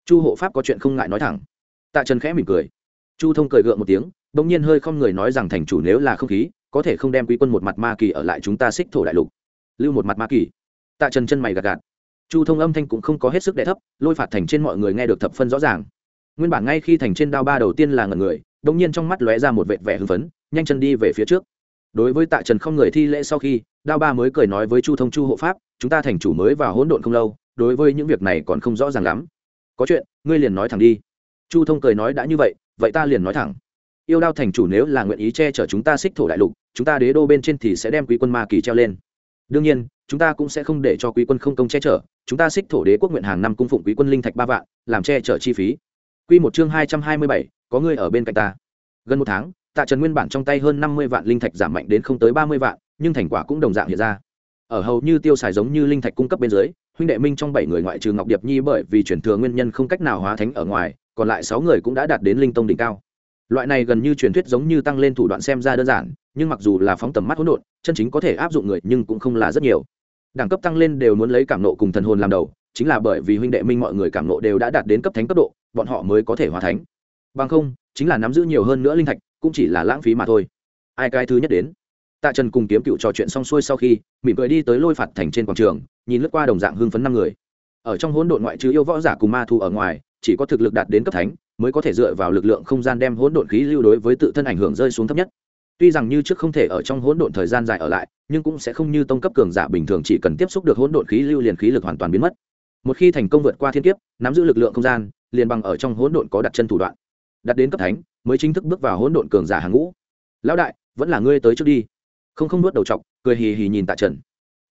chu hộ pháp có chuyện không ngại nói thẳng. Tạ trần khẽ mỉm cười. Chu thông cười gượng một tiếng đ ỗ n g nhiên hơi không người nói rằng thành chủ nếu là không khí, có thể không đem quý quân một mặt ma kỳ ở lại chúng ta xích thổ đại lục. Lưu một mặt ma kỳ. Tạ trần chân mày gạt gạt chu thông âm thanh cũng không có hết sức đẻ thấp, lôi phạt thành trên mọi người nghe được thập phân rõ ràng. Nguyên bản ngay khi thành trên đao ba đầu tiên là ngần người đ ỗ n g nhiên trong mắt lóe ra một vệt vẻ hưng phấn, nhanh chân đi về phía trước. Đối với tạ trần không người thi lễ sau khi, đao ba mới cười nói với chu thông chu hộ pháp, chúng ta thành chủ mới và hỗn độn không lâu, đối với những việc này còn không rõ ràng lắm. Có chuyện, ngươi liền nói thẳng đi. Chu thông cười nói, đã như vậy vậy ta liền nói thẳng. Yêu đao thành chủ nếu là nguyện ý che chở chúng ta xích thổ đại lục, chúng ta đế đô bên trên thì sẽ đem quý quân ma kỳ treo lên. Đương nhiên chúng ta cũng sẽ không để cho quý quân không công che chở, chúng ta xích thổ đế quốc nguyện hàng năm cung phụng quý quân linh thạch ba vạn, làm che chở chi phí. Q một chương hai trăm hai mươi bảy, có người ở bên cạnh ta. Gần một tháng, tạ trần nguyên bản trong tay hơn năm mươi vạn linh thạch giảm mạnh đến không tới ba mươi vạn, nhưng thành quả cũng đồng dạng hiện ra. Ở hầu như tiêu xài giống như linh thạch cung cấp bên dưới, huynh đệ minh trong bảy người ngoại trừ ngọc điệp nhi bởi vì chuyển thừa nguyên nhân không cách nào hóa thánh ở ngoài, còn lại sáu người cũng đã đạt đến linh tông đỉnh cao. Loại này gần như truyền thuyết giống như tăng lên thủ đoạn xem ra đơn giản, nhưng mặc dù là phóng tầm mắt hỗn độn, chân chính có thể áp dụng người nhưng cũng không là rất nhiều đẳng cấp tăng lên đều muốn lấy cảm nộ cùng thần hồn làm đầu, chính là bởi vì huynh đệ minh mọi người cảm nộ đều đã đạt đến cấp thánh cấp độ, bọn họ mới có thể hòa thánh. Bằng không, chính là nắm giữ nhiều hơn nữa linh thạch, cũng chỉ là lãng phí mà thôi. Ai cái thứ nhất đến? Tạ trần cùng kiếm cựu trò chuyện xong xuôi sau khi, mỉm cười đi tới lôi phạt thành trên quảng trường, nhìn lướt qua đồng dạng hưng phấn năm người. Ở trong hỗn độn ngoại trừ yêu võ giả cùng ma thu ở ngoài, chỉ có thực lực đạt đến cấp thánh, mới có thể dựa vào lực lượng không gian đem hỗn độn khí lưu đối với tự thân ảnh hưởng rơi xuống thấp nhất tuy rằng như trước không thể ở trong hỗn độn thời gian dài ở lại, nhưng cũng sẽ không như tông cấp cường giả bình thường chỉ cần tiếp xúc được hỗn độn khí lưu liền khí lực hoàn toàn biến mất. Một khi thành công vượt qua thiên kiếp, nắm giữ lực lượng không gian, liền bằng ở trong hỗn độn có đặt chân thủ đoạn. Đặt đến cấp thánh, mới chính thức bước vào hỗn độn cường giả hàng ngũ. Lão đại, vẫn là ngươi tới trước đi. Không không nuốt đầu chọc, cười hì hì nhìn tạ trần.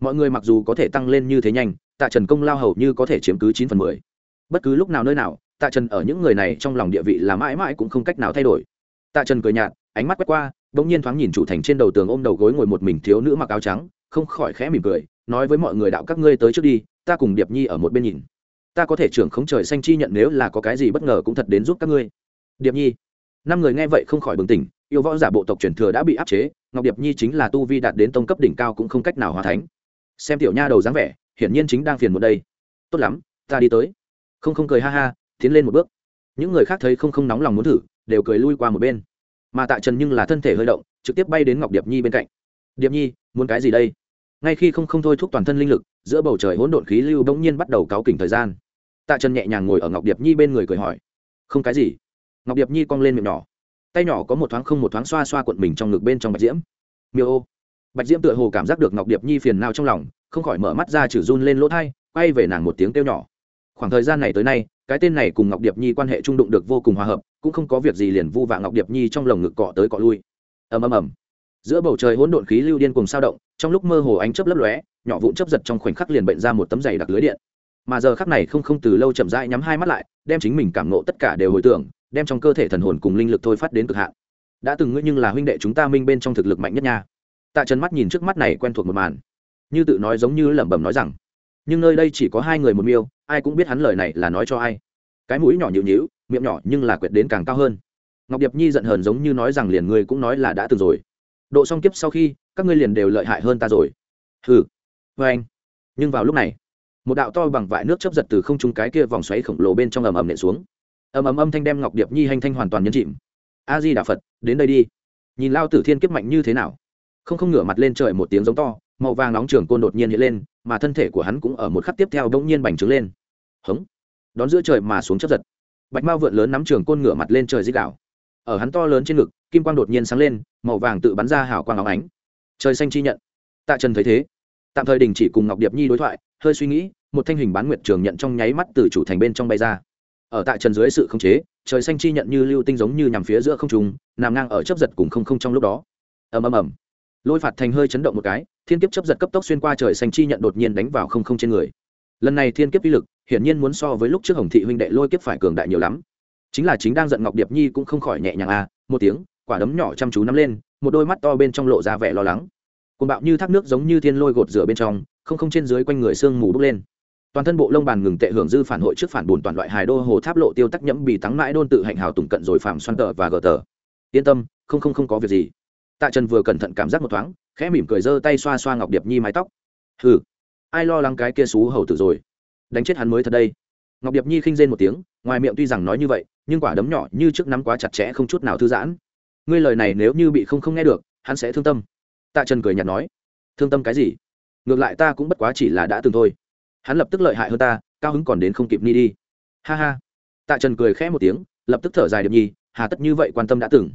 Mọi người mặc dù có thể tăng lên như thế nhanh, tạ trần công lao hầu như có thể chiếm cứ chín phần mười. Bất cứ lúc nào nơi nào, tạ trần ở những người này trong lòng địa vị là mãi mãi cũng không cách nào thay đổi. Tạ trần cười nhạt, ánh mắt quét qua bỗng nhiên thoáng nhìn chủ thành trên đầu tường ôm đầu gối ngồi một mình thiếu nữ mặc áo trắng, không khỏi khẽ mỉm cười, nói với mọi người đạo các ngươi tới trước đi, ta cùng điệp nhi ở một bên nhìn. Ta có thể trưởng không trời xanh chi nhận nếu là có cái gì bất ngờ cũng thật đến giúp các ngươi. Điệp nhi. Năm người nghe vậy không khỏi bừng tỉnh, yêu võ giả bộ tộc truyền thừa đã bị áp chế, ngọc điệp nhi chính là tu vi đạt đến tông cấp đỉnh cao cũng không cách nào hòa thánh. Xem tiểu nha đầu dáng vẻ, hiển nhiên chính đang phiền một đây. Tốt lắm, ta đi tới. Không không cười ha ha, tiến lên một bước. Những người khác thấy không không nóng lòng muốn thử, đều cười lui qua một bên mà tạ trần nhưng là thân thể hơi động, trực tiếp bay đến ngọc điệp nhi bên cạnh. Điệp nhi, muốn cái gì đây? Ngay khi không không thôi thúc toàn thân linh lực, giữa bầu trời hỗn độn khí lưu bỗng nhiên bắt đầu cáo kỉnh thời gian. Tạ trần nhẹ nhàng ngồi ở ngọc điệp nhi bên người cười hỏi, không cái gì? Ngọc điệp nhi cong lên miệng nhỏ, tay nhỏ có một thoáng không một thoáng xoa xoa cuộn mình trong ngực bên trong bạch diễm. Miêu ô. Bạch diễm tựa hồ cảm giác được ngọc điệp nhi phiền nào trong lòng, không khỏi mở mắt ra chử run lên lỗ thai quay về nàng một tiếng kêu nhỏ. Khoảng thời gian này tới nay cái tên này cùng ngọc điệp nhi quan hệ trung đụng được vô cùng hòa hợp, cũng không có việc gì liền vu vạ ngọc điệp nhi trong lồng ngực cọ tới cọ lui. Ầm ầm ầm. Giữa bầu trời hỗn độn khí lưu điên cùng sao động, trong lúc mơ hồ ánh chớp lấp lóe, nhỏ vụn chớp giật trong khoảnh khắc liền bệnh ra một tấm giày đặc lưới điện. Mà giờ khắc này không không từ lâu chậm rãi nhắm hai mắt lại, đem chính mình cảm nộ tất cả đều hồi tưởng, đem trong cơ thể thần hồn cùng linh lực thôi phát đến cực hạn. Đã từng ngươi nhưng là huynh đệ chúng ta minh bên trong thực lực mạnh nhất nha. Tạ trần mắt nhìn trước mắt này quen thuộc một màn. Như tự nói giống như lẩm bẩm nói rằng nhưng nơi đây chỉ có hai người một miêu, ai cũng biết hắn lời này là nói cho ai. Cái mũi nhỏ nhịu nhịu, miệng nhỏ nhưng là quyệt đến càng cao hơn. Ngọc điệp nhi giận hờn giống như nói rằng liền ngươi cũng nói là đã từng rồi. Độ song kiếp sau khi, các ngươi liền đều lợi hại hơn ta rồi. Hừ vê anh. Nhưng vào lúc này, một đạo to bằng vại nước chấp giật từ không trung cái kia vòng xoáy khổng lồ bên trong ầm ầm nện xuống. Ầm ầm âm thanh đem ngọc điệp nhi hành thanh hoàn toàn nhấn chìm. A di đà phật, đến đây đi. Nhìn lao tử thiên kiếp mạnh như thế nào. Không không ngửa mặt lên trời một tiếng giống to màu vàng nóng trường côn đột nhiên hiện lên, mà thân thể của hắn cũng ở một khắc tiếp theo bỗng nhiên bành trướng lên. Hống! Đón giữa trời mà xuống chấp giật. Bạch mao vượn lớn nắm trường côn ngửa mặt lên trời dích đảo ở hắn to lớn trên ngực, kim quang đột nhiên sáng lên, màu vàng tự bắn ra hào quang óng ánh. Trời xanh chi nhận. Tạ trần thấy thế, tạm thời đình chỉ cùng ngọc điệp nhi đối thoại, hơi suy nghĩ, một thanh hình bán nguyệt trường nhận trong nháy mắt từ chủ thành bên trong bay ra. Ở tại trần dưới sự khống chế, trời xanh chi nhận như lưu tinh giống như nhằm phía giữa không trùng nằm ngang ở chấp giật cùng không không trong lúc đó. Ầm ầm ầm. Lôi phạt thành hơi chấn động một cái thiên kiếp chấp giật cấp tốc xuyên qua trời xanh chi nhận đột nhiên đánh vào không không trên người. Lần này thiên kiếp uy lực, hiển nhiên muốn so với lúc trước hồng thị huynh đệ lôi kiếp phải cường đại nhiều lắm. Chính là chính đang giận ngọc điệp nhi cũng không khỏi nhẹ nhàng à một tiếng, quả đấm nhỏ chăm chú nắm lên, một đôi mắt to bên trong lộ ra vẻ lo lắng. Côn bạo như thác nước giống như thiên lôi gột rửa bên trong, không không trên dưới quanh người sương mù bốc lên. Toàn thân bộ lông bàn ngừng tệ hưởng dư phản hội trước phản bùn toàn loại hài đô hồ tháp lộ tiêu tắc nhẫm bị tắng mãi đôn tự hạnh hào tùng cận rồi phạm xoan tờ và gờ tờ. Yên tâm, không không không có việc gì. Tạ trần vừa cẩn thận cảm giác một thoáng khẽ mỉm cười giơ tay xoa xoa ngọc điệp nhi mái tóc. Hừ, ai lo lắng cái kia xú hầu tử rồi? Đánh chết hắn mới thật đây. Ngọc điệp nhi khinh rên một tiếng, ngoài miệng tuy rằng nói như vậy, nhưng quả đấm nhỏ như trước nắm quá chặt chẽ không chút nào thư giãn. Ngươi lời này nếu như bị không không nghe được, hắn sẽ thương tâm. Tạ trần cười nhạt nói. Thương tâm cái gì? Ngược lại ta cũng bất quá chỉ là đã từng thôi. Hắn lập tức lợi hại hơn ta, cao hứng còn đến không kịp ni đi. Ha ha. Tạ trần cười khẽ một tiếng, lập tức thở dài điệp nhi, hà tất như vậy quan tâm đã từng.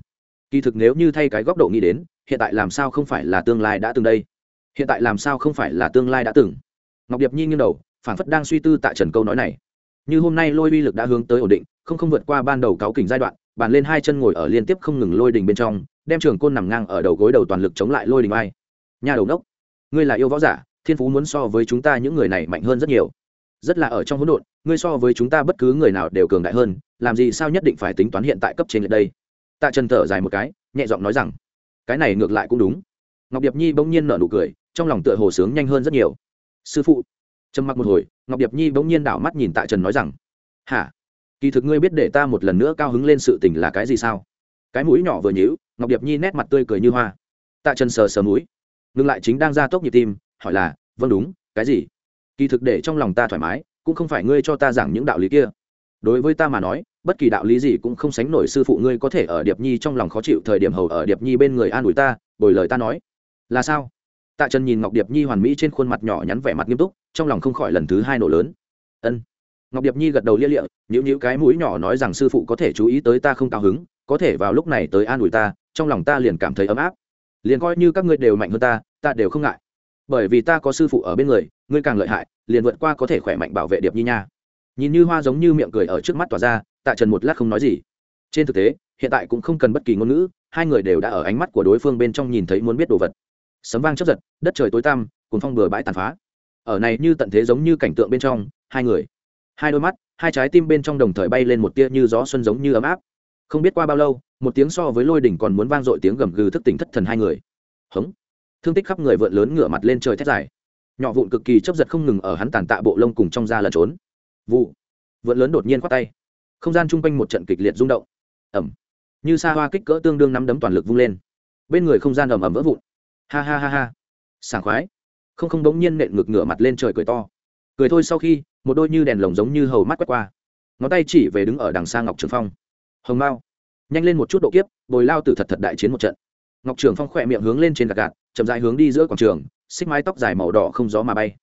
Kỳ thực nếu như thay cái góc độ nghĩ đến hiện tại làm sao không phải là tương lai đã từng đây? Hiện tại làm sao không phải là tương lai đã từng? Ngọc điệp nhi nghiêng đầu phản phất đang suy tư tại trần câu nói này. Như hôm nay lôi uy lực đã hướng tới ổn định, không không vượt qua ban đầu cáo kỉnh giai đoạn, bàn lên hai chân ngồi ở liên tiếp không ngừng lôi đình bên trong, đem trường côn nằm ngang ở đầu gối đầu toàn lực chống lại lôi đình ai nhà đầu đốc, ngươi là yêu võ giả, thiên phú muốn so với chúng ta những người này mạnh hơn rất nhiều. Rất là ở trong hỗn độn, ngươi so với chúng ta bất cứ người nào đều cường đại hơn, làm gì sao nhất định phải tính toán hiện tại cấp trên lệch đây? Tạ trần thở dài một cái, nhẹ giọng nói rằng cái này ngược lại cũng đúng. Ngọc điệp nhi bỗng nhiên nở nụ cười, trong lòng tựa hồ sướng nhanh hơn rất nhiều. Sư phụ. Trầm mặc một hồi, ngọc điệp nhi bỗng nhiên đảo mắt nhìn tạ trần nói rằng, hả? Kỳ thực ngươi biết để ta một lần nữa cao hứng lên sự tình là cái gì sao? Cái mũi nhỏ vừa nhíu, ngọc điệp nhi nét mặt tươi cười như hoa. Tạ trần sờ sờ mũi, ngừng lại chính đang ra tốc nhịp tim, hỏi là vâng đúng, cái gì? Kỳ thực để trong lòng ta thoải mái, cũng không phải ngươi cho ta giảng những đạo lý kia đối với ta mà nói, bất kỳ đạo lý gì cũng không sánh nổi sư phụ ngươi có thể ở điệp nhi trong lòng khó chịu thời điểm hầu ở điệp nhi bên người an ủi ta, bồi lời ta nói. Là sao? Tạ trần nhìn ngọc điệp nhi hoàn mỹ trên khuôn mặt nhỏ nhắn vẻ mặt nghiêm túc, trong lòng không khỏi lần thứ hai nổ lớn. Ân. Ngọc điệp nhi gật đầu lia lịa nhữ nhữ cái mũi nhỏ nói rằng sư phụ có thể chú ý tới ta không cao hứng, có thể vào lúc này tới an ủi ta, trong lòng ta liền cảm thấy ấm áp. Liền coi như các ngươi đều mạnh hơn ta ta đều không ngại. Bởi vì ta có sư phụ ở bên người, ngươi càng lợi hại, liền vượt qua có thể khỏe mạnh bảo vệ điệp nhi nha nhìn như hoa giống như miệng cười ở trước mắt tỏa ra, tạ trần một lát không nói gì. Trên thực tế, hiện tại cũng không cần bất kỳ ngôn ngữ, hai người đều đã ở ánh mắt của đối phương bên trong nhìn thấy muốn biết đồ vật. Sấm vang chấp giật, đất trời tối tăm cồn phong bừa bãi tàn phá. Ở này như tận thế giống như cảnh tượng bên trong, hai người, hai đôi mắt, hai trái tim bên trong đồng thời bay lên một tia như gió xuân giống như ấm áp. Không biết qua bao lâu, một tiếng so với lôi đỉnh còn muốn vang dội tiếng gầm gừ thức tỉnh thất thần hai người. Hống. Thương tích khắp người vượn lớn ngửa mặt lên trời thét dài. Nhỏ vụn cực kỳ chấp giật không ngừng ở hắn tàn tạ bộ lông cùng trong da lẩn trốn vụ. Vượn lớn đột nhiên khoát tay. Không gian chung quanh một trận kịch liệt rung động. Ẩm. Như xa hoa kích cỡ tương đương nắm đấm toàn lực vung lên. Bên người không gian ầm ầm vỡ vụn. Ha ha ha ha. Sảng khoái. Không không đống nhiên nện ngực ngửa mặt lên trời cười to. Cười thôi sau khi, một đôi như đèn lồng giống như hầu mắt quét qua. Ngón tay chỉ về đứng ở đằng xa ngọc trường phong. Hồng mao. Nhanh lên một chút độ kiếp, bồi lao từ thật thật đại chiến một trận. Ngọc trường phong khỏe miệng hướng lên trên gạt gạt, chậm dài hướng đi giữa quảng trường, xích mái tóc dài màu đỏ không gió mà bay.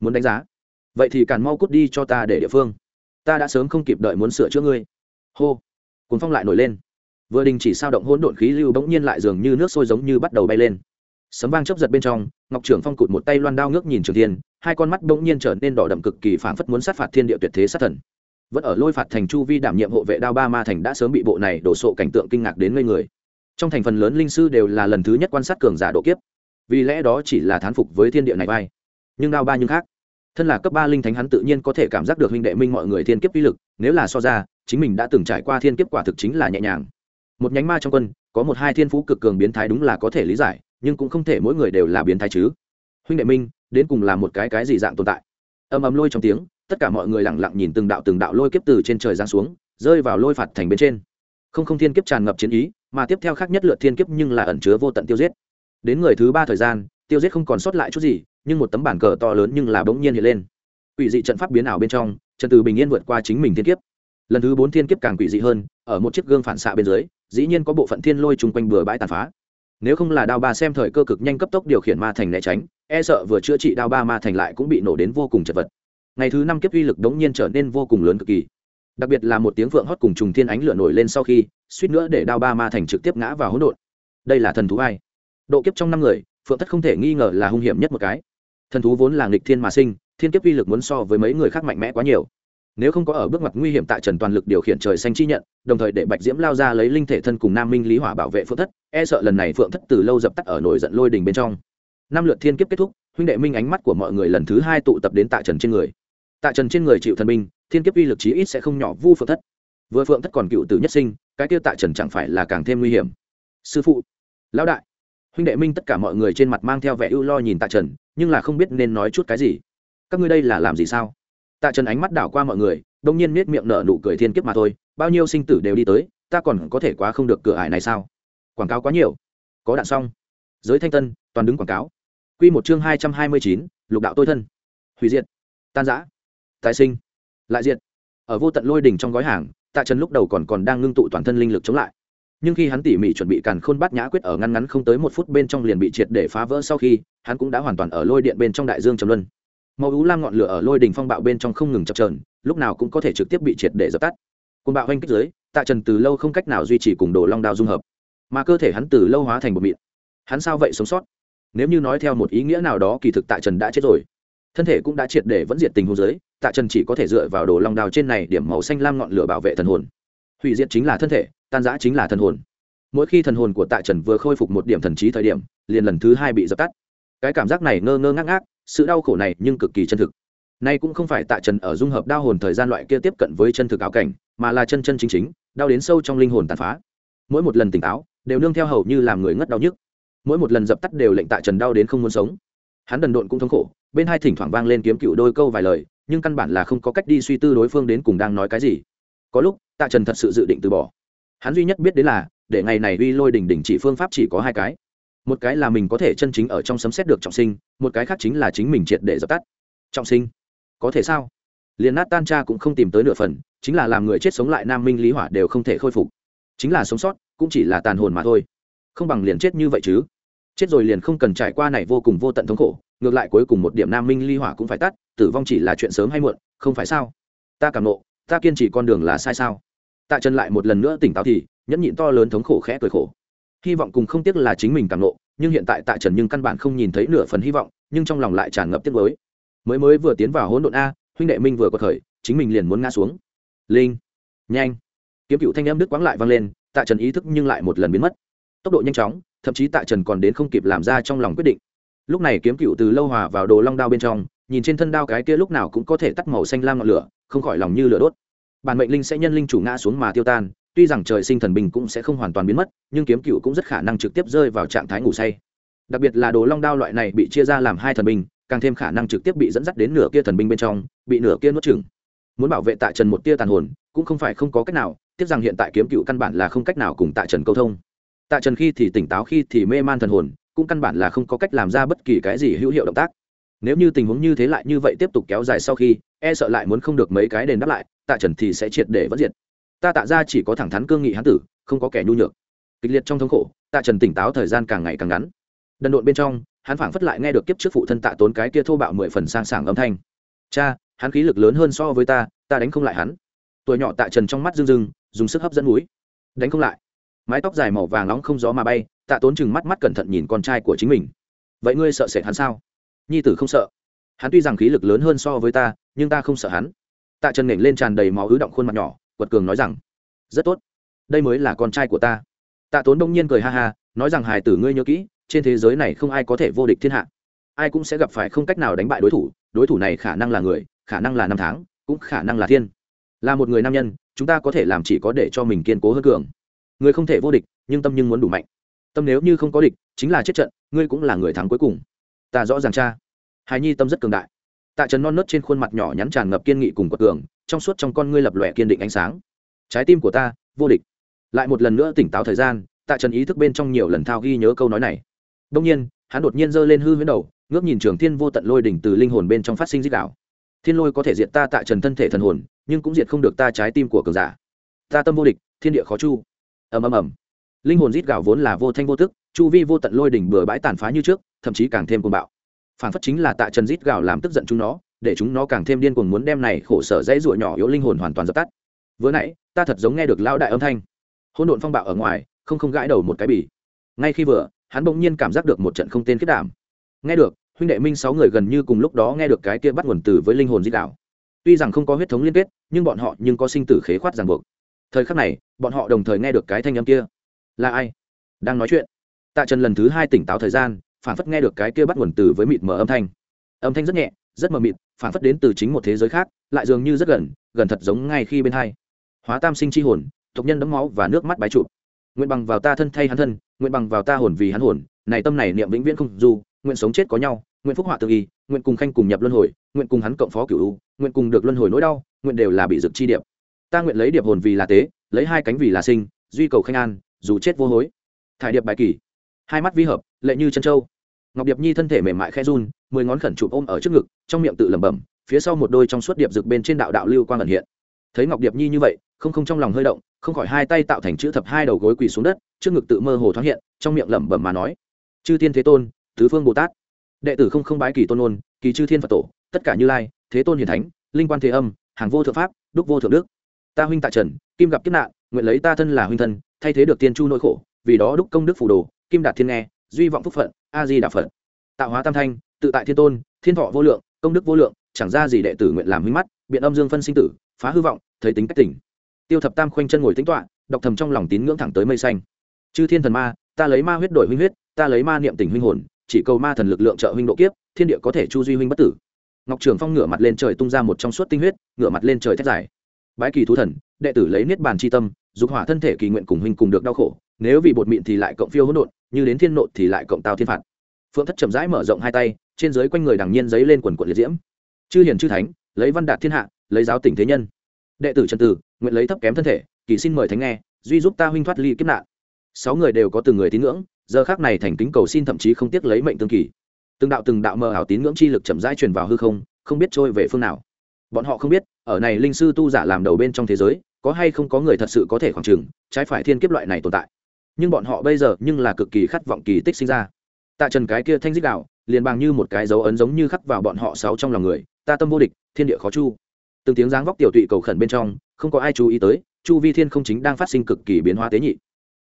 Muốn đánh giá vậy thì càn mau cút đi cho ta để địa phương. Ta đã sớm không kịp đợi muốn sửa chữa ngươi. Hô. Cuốn phong lại nổi lên. Vừa đình chỉ sao động hỗn độn khí lưu bỗng nhiên lại dường như nước sôi giống như bắt đầu bay lên. Sấm vang chấp giật bên trong, ngọc trưởng phong cụt một tay loan đao ngước nhìn trường thiên, hai con mắt bỗng nhiên trở nên đỏ đậm cực kỳ phảng phất muốn sát phạt thiên địa tuyệt thế sát thần. Vẫn ở lôi phạt thành chu vi đảm nhiệm hộ vệ đao ba ma thành đã sớm bị bộ này đổ sộ cảnh tượng kinh ngạc đến ngây người. Trong thành phần lớn linh sư đều là lần thứ nhất quan sát cường giả độ kiếp. Vì lẽ đó chỉ là thán phục với thiên địa này vai. Nhưng đao ba nhưng khác thân là cấp ba linh thánh hắn tự nhiên có thể cảm giác được huynh đệ minh mọi người thiên kiếp uy lực, nếu là so ra, chính mình đã từng trải qua thiên kiếp quả thực chính là nhẹ nhàng. Một nhánh ma trong quân, có một hai thiên phú cực cường biến thái đúng là có thể lý giải, nhưng cũng không thể mỗi người đều là biến thái chứ. Huynh đệ minh, đến cùng là một cái cái gì dạng tồn tại? Ầm ầm lôi trong tiếng, tất cả mọi người lặng lặng nhìn từng đạo từng đạo lôi kiếp từ trên trời giáng xuống, rơi vào lôi phạt thành bên trên. Không không thiên kiếp tràn ngập chiến ý, mà tiếp theo khác nhất lượt thiên kiếp nhưng là ẩn chứa vô tận tiêu giết. Đến người thứ ba thời gian, tiêu giết không còn sót lại chút gì nhưng một tấm bản cờ to lớn nhưng là bỗng nhiên hiện lên. Quỷ dị trận pháp biến ảo bên trong, trần từ bình yên vượt qua chính mình thiên kiếp. Lần thứ bốn thiên kiếp càng quỷ dị hơn, ở một chiếc gương phản xạ bên dưới, dĩ nhiên có bộ phận thiên lôi chung quanh bừa bãi tàn phá. Nếu không là đao ba xem thời cơ cực nhanh cấp tốc điều khiển ma thành né tránh e sợ vừa chữa trị đao ba ma thành lại cũng bị nổ đến vô cùng chật vật. Ngày thứ năm kiếp uy lực đống nhiên trở nên vô cùng lớn cực kỳ. Đặc biệt là một tiếng vượng hót cùng trùng thiên ánh lửa nổi lên sau khi, suýt nữa để đao ba ma thành trực tiếp ngã vào hỗn độn. Đây là thần thú ai? Độ kiếp trong năm người, phượng thất không thể nghi ngờ là hung hiểm nhất một cái thần thú vốn là nghịch thiên mà sinh, thiên kiếp uy lực muốn so với mấy người khác mạnh mẽ quá nhiều. Nếu không có ở bước mặt nguy hiểm tại trần toàn lực điều khiển trời xanh chi nhận, đồng thời để bạch diễm lao ra lấy linh thể thân cùng nam minh lý hỏa bảo vệ phượng thất e sợ lần này phượng thất từ lâu dập tắt ở nổi giận lôi đình bên trong. Năm lượt thiên kiếp kết thúc, huynh đệ minh ánh mắt của mọi người lần thứ hai tụ tập đến tạ trần trên người. Tạ trần trên người chịu thần binh, thiên kiếp uy lực chí ít sẽ không nhỏ vu phượng thất. Vừa phượng thất còn cựu tử nhất sinh, cái tiêu tạ trần chẳng phải là càng thêm nguy hiểm. Sư phụ, lão đại huynh đệ minh tất cả mọi người trên mặt mang theo vẻ ưu lo nhìn tạ trần, nhưng là không biết nên nói chút cái gì. Các ngươi đây là làm gì sao? Tạ trần ánh mắt đảo qua mọi người, đông nhiên nết miệng nở nụ cười thiên kiếp mà thôi, bao nhiêu sinh tử đều đi tới, ta còn có thể quá không được cửa ải này sao? Quảng cáo quá nhiều. Có đạn xong. Giới thanh tân, toàn đứng quảng cáo. Q một chương hai trăm hai mươi chín, lục đạo tôi thân. Hủy diệt. Tan giã tái sinh. Lại diệt. Ở vô tận lôi đỉnh trong gói hàng, tạ trần lúc đầu còn còn đang ngưng tụ toàn thân linh lực chống lại nhưng khi hắn tỉ mỉ chuẩn bị càn khôn bát nhã quyết ở ngăn ngắn không tới một phút bên trong liền bị triệt để phá vỡ sau khi, hắn cũng đã hoàn toàn ở lôi điện bên trong đại dương trầm luân. Màu ú lam ngọn lửa ở lôi đình phong bạo bên trong không ngừng chập trờn lúc nào cũng có thể trực tiếp bị triệt để dập tắt. Côn bạo hoanh kích dưới, tạ trần từ lâu không cách nào duy trì cùng đồ long đao dung hợp, mà cơ thể hắn từ lâu hóa thành một mịn. Hắn sao vậy sống sót? Nếu như nói theo một ý nghĩa nào đó, kỳ thực tạ trần đã chết rồi. Thân thể cũng đã triệt để vẫn diệt tình hôn giới tạ trần chỉ có thể dựa vào đồ long đao trên này điểm màu xanh lam ngọn lửa bảo vệ thần hồn hủy diệt chính là thân thể, tan giã chính là thần hồn. Mỗi khi thần hồn của tạ trần vừa khôi phục một điểm thần trí thời điểm, liền lần thứ hai bị dập tắt. Cái cảm giác này ngơ ngơ ngác ngác, sự đau khổ này nhưng cực kỳ chân thực. Nay cũng không phải tạ trần ở dung hợp đau hồn thời gian loại kia tiếp cận với chân thực ảo cảnh, mà là chân chân chính chính, đau đến sâu trong linh hồn tàn phá. Mỗi một lần tỉnh táo, đều nương theo hầu như làm người ngất đau nhức. Mỗi một lần dập tắt đều lệnh tạ trần đau đến không muốn sống. Hắn đần độn cũng thống khổ, bên hai thỉnh thoảng vang lên kiếm cựu đôi câu vài lời, nhưng căn bản là không có cách đi suy tư đối phương đến cùng đang nói cái gì. Có lúc tạ trần thật sự dự định từ bỏ. Hắn duy nhất biết đến là, để ngày này uy lôi đỉnh đỉnh chỉ phương pháp chỉ có hai cái. Một cái là mình có thể chân chính ở trong sấm xét được trọng sinh, một cái khác chính là chính mình triệt để dập tắt. Trọng sinh? Có thể sao? Liền nát tan cha cũng không tìm tới nửa phần, chính là làm người chết sống lại nam minh lý hỏa đều không thể khôi phục. Chính là sống sót, cũng chỉ là tàn hồn mà thôi. Không bằng liền chết như vậy chứ. Chết rồi liền không cần trải qua này vô cùng vô tận thống khổ, ngược lại cuối cùng một điểm nam minh ly hỏa cũng phải tắt, tử vong chỉ là chuyện sớm hay muộn, không phải sao? Ta cảm nộ, ta kiên trì con đường là sai sao? Tạ trần lại một lần nữa tỉnh táo thì, nhẫn nhịn to lớn thống khổ khẽ cười khổ. Hy vọng cùng không tiếc là chính mình cảm nộ nhưng hiện tại tạ trần nhưng căn bản không nhìn thấy nửa phần hy vọng, nhưng trong lòng lại tràn ngập tiếc mới mới mới vừa tiến vào hỗn độn a, huynh đệ minh vừa có khởi, chính mình liền muốn ngã xuống. Linh. Nhanh. Kiếm cựu thanh em đức quáng lại vang lên, tạ trần ý thức nhưng lại một lần biến mất. Tốc độ nhanh chóng, thậm chí tạ trần còn đến không kịp làm ra trong lòng quyết định. Lúc này kiếm cựu từ lâu hòa vào đồ long đao bên trong, nhìn trên thân đao cái kia lúc nào cũng có thể tắt màu xanh lam ngọn lửa, không khỏi lòng như lửa đốt bản mệnh linh sẽ nhân linh chủ ngã xuống mà tiêu tan, tuy rằng trời sinh thần bình cũng sẽ không hoàn toàn biến mất, nhưng kiếm cựu cũng rất khả năng trực tiếp rơi vào trạng thái ngủ say. Đặc biệt là đồ long đao loại này bị chia ra làm hai thần binh, càng thêm khả năng trực tiếp bị dẫn dắt đến nửa kia thần binh bên trong, bị nửa kia nuốt chừng muốn bảo vệ tạ trần một tia tàn hồn, cũng không phải không có cách nào, tiếc rằng hiện tại kiếm cựu căn bản là không cách nào cùng tạ trần câu thông. Tạ trần khi thì tỉnh táo, khi thì mê man thần hồn, cũng căn bản là không có cách làm ra bất kỳ cái gì hữu hiệu động tác. Nếu như tình huống như thế lại như vậy tiếp tục kéo dài sau khi e sợ lại muốn không được mấy cái đền đáp lại tạ trần thì sẽ triệt để vẫn diệt. Ta tạ ra chỉ có thẳng thắn cương nghị hán tử, không có kẻ nhu nhược. Kịch liệt trong thống khổ, tạ trần tỉnh táo thời gian càng ngày càng ngắn. Đần độn bên trong, hắn phảng phất lại nghe được kiếp trước phụ thân tạ tốn cái kia thô bạo mười phần sang sảng âm thanh. Cha, hắn khí lực lớn hơn so với ta ta đánh không lại hắn. Tuổi nhỏ tạ trần trong mắt rưng rưng, dùng sức hấp dẫn núi. Đánh không lại. Mái tóc dài màu vàng nóng không gió mà bay, tạ tốn chừng mắt mắt cẩn thận nhìn con trai của chính mình. Vậy ngươi sợ sệt hắn sao? Nhi tử không sợ. Hắn tuy rằng khí lực lớn hơn so với ta, nhưng ta không sợ hắn tạ trần nghển lên tràn đầy máu ứ động khuôn mặt nhỏ, quật cường nói rằng, rất tốt, đây mới là con trai của ta. Tạ tốn đông nhiên cười ha ha, nói rằng hài tử ngươi nhớ kỹ, trên thế giới này không ai có thể vô địch thiên hạ. Ai cũng sẽ gặp phải không cách nào đánh bại đối thủ đối thủ này khả năng là người, khả năng là năm tháng, cũng khả năng là thiên. Là một người nam nhân, chúng ta có thể làm chỉ có để cho mình kiên cố hơn cường. Người không thể vô địch, nhưng tâm nhưng muốn đủ mạnh. Tâm nếu như không có địch, chính là chết trận, ngươi cũng là người thắng cuối cùng. Ta rõ ràng, cha. Hài nhi tâm rất cường đại tạ trần non nớt trên khuôn mặt nhỏ nhắn tràn ngập kiên nghị cùng quật cường, trong suốt trong con ngươi lập lòe kiên định ánh sáng. Trái tim của ta, vô địch. Lại một lần nữa tỉnh táo thời gian, tạ trần ý thức bên trong nhiều lần thao ghi nhớ câu nói này. Đông nhiên, hắn đột nhiên giơ lên hư huyễn đầu, ngước nhìn trường thiên vô tận lôi đỉnh từ linh hồn bên trong phát sinh dích đạo. Thiên lôi có thể diệt ta tạ trần thân thể thần hồn, nhưng cũng diệt không được ta trái tim của cường giả. Ta tâm vô địch, thiên địa khó chu. Ầm ầm ầm. Linh hồn rít gạo vốn là vô thanh vô tức, chu vi vô tận lôi đỉnh bừa bãi tàn phá như trước, thậm chí càng thêm cuồng bạo phản phất chính là tạ trần rít gạo làm tức giận chúng nó, để chúng nó càng thêm điên cuồng muốn đem này khổ sở dãy ruộng nhỏ yếu linh hồn hoàn toàn dập tắt. Vừa nãy, ta thật giống nghe được lão đại âm thanh. Hỗn độn phong bạo ở ngoài, không không gãi đầu một cái bỉ ngay khi vừa, hắn bỗng nhiên cảm giác được một trận không tên kết đảm nghe được, huynh đệ minh sáu người gần như cùng lúc đó nghe được cái kia bắt nguồn từ với linh hồn di đạo tuy rằng không có huyết thống liên kết, nhưng bọn họ nhưng có sinh tử khế khoát ràng buộc. Thời khắc này, bọn họ đồng thời nghe được cái thanh âm kia. Là ai? Đang nói chuyện. Tạ trần lần thứ hai tỉnh táo thời gian phản phất nghe được cái kia bắt nguồn từ với mịt mờ âm thanh. Âm thanh rất nhẹ, rất mờ mịt phản phất đến từ chính một thế giới khác, lại dường như rất gần gần thật giống ngay khi bên hai. Hóa tam sinh chi hồn, tộc nhân đấm máu và nước mắt bái trụ. Nguyện bằng vào ta thân thay hắn thân, nguyện bằng vào ta hồn vì hắn hồn, này tâm này niệm vĩnh viễn không dù nguyện sống chết có nhau, nguyện phúc họa tự y, nguyện cùng khanh cùng nhập luân hồi, nguyện cùng hắn cộng phó cửu u, nguyện cùng được luân hồi nỗi đau, nguyện đều là bị dực chi điệp. Ta nguyện lấy điệp hồn vì là tế, lấy hai cánh vì là sinh, duy cầu khanh an, dù chết vô hối. Thải điệp bài kỳ hai mắt vi hợp, lệ như chân châu ngọc điệp nhi thân thể mềm mại khe run, mười ngón khẩn chụp ôm ở trước ngực, trong miệng tự lẩm bẩm, phía sau một đôi trong suốt điệp rực bên trên đạo đạo lưu quang ẩn hiện. Thấy ngọc điệp nhi như vậy, không không trong lòng hơi động, không khỏi hai tay tạo thành chữ thập hai đầu gối quỳ xuống đất, trước ngực tự mơ hồ thoáng hiện, trong miệng lẩm bẩm mà nói, chư thiên thế tôn Thứ phương bồ tát, đệ tử không không bái kỳ tôn ôn kỳ chư thiên phật tổ, tất cả như lai, thế tôn hiền thánh, linh quan thế âm, hàng vô thượng pháp, đúc vô thượng đức, ta huynh tại trần, kim gặp kiếp nạn, nguyện lấy ta thân là huynh thân, thay thế được tiên chu nỗi khổ, vì đó đúc công đức phù đồ, kim đạt thiên nghe duy vọng phúc phận, a di đà phật. Tạo hóa tam thanh, tự tại thiên tôn, thiên thọ vô lượng, công đức vô lượng, chẳng ra gì đệ tử nguyện làm huynh mắt, biện âm dương phân sinh tử, phá hư vọng, thấy tính cách tỉnh tiêu thập tam khoanh chân ngồi tính toạ đọc thầm trong lòng tín ngưỡng thẳng tới mây xanh. Chư thiên thần ma, ta lấy ma huyết đổi huynh huyết, ta lấy ma niệm tình huynh hồn, chỉ cầu ma thần lực lượng trợ huynh độ kiếp, thiên địa có thể chu duy huynh bất tử. Ngọc trường phong ngửa mặt lên trời tung ra một trong suốt tinh huyết, ngửa mặt lên trời thét dài. Bái kỳ thú thần, đệ tử lấy niết bàn c h i tâm, dục hỏa thân thể kỳ nguyện cùng huynh cùng được đau khổ, nếu vì bột mịn thì lại cộng phiêu hỗn độn như đến thiên nộ thì lại cộng tao thiên phạt. Phượng thất chậm rãi mở rộng hai tay, trên dưới quanh người đằng nhiên giấy lên quần quận liệt diễm. Chư hiền chư thánh, lấy văn đạt thiên hạ, lấy giáo tỉnh thế nhân. Đệ tử trần tử, nguyện lấy thấp kém thân thể, kỳ xin mời thánh nghe, duy giúp ta huynh thoát ly kiếp nạn. Sáu người đều có từng người tín ngưỡng, giờ khác này thành kính cầu xin thậm chí không tiếc lấy mệnh tương kỳ. Từng đạo từng đạo mờ ảo tín ngưỡng chi lực chậm rãi truyền vào hư không không biết trôi về phương nào. Bọn họ không biết, ở này linh sư tu giả làm đầu bên trong thế giới, có hay không có người thật sự có thể khoảng trừng trái phải thiên kiếp loại này tồn tại nhưng bọn họ bây giờ nhưng là cực kỳ khát vọng kỳ tích sinh ra. Tạ trần cái kia thanh dích đạo, liền bằng như một cái dấu ấn giống như khắc vào bọn họ sáu trong lòng người, ta tâm vô địch, thiên địa khó chu. Từng tiếng dáng vóc tiểu tụy cầu khẩn bên trong, không có ai chú ý tới, chu vi thiên không chính đang phát sinh cực kỳ biến hóa tế nhị.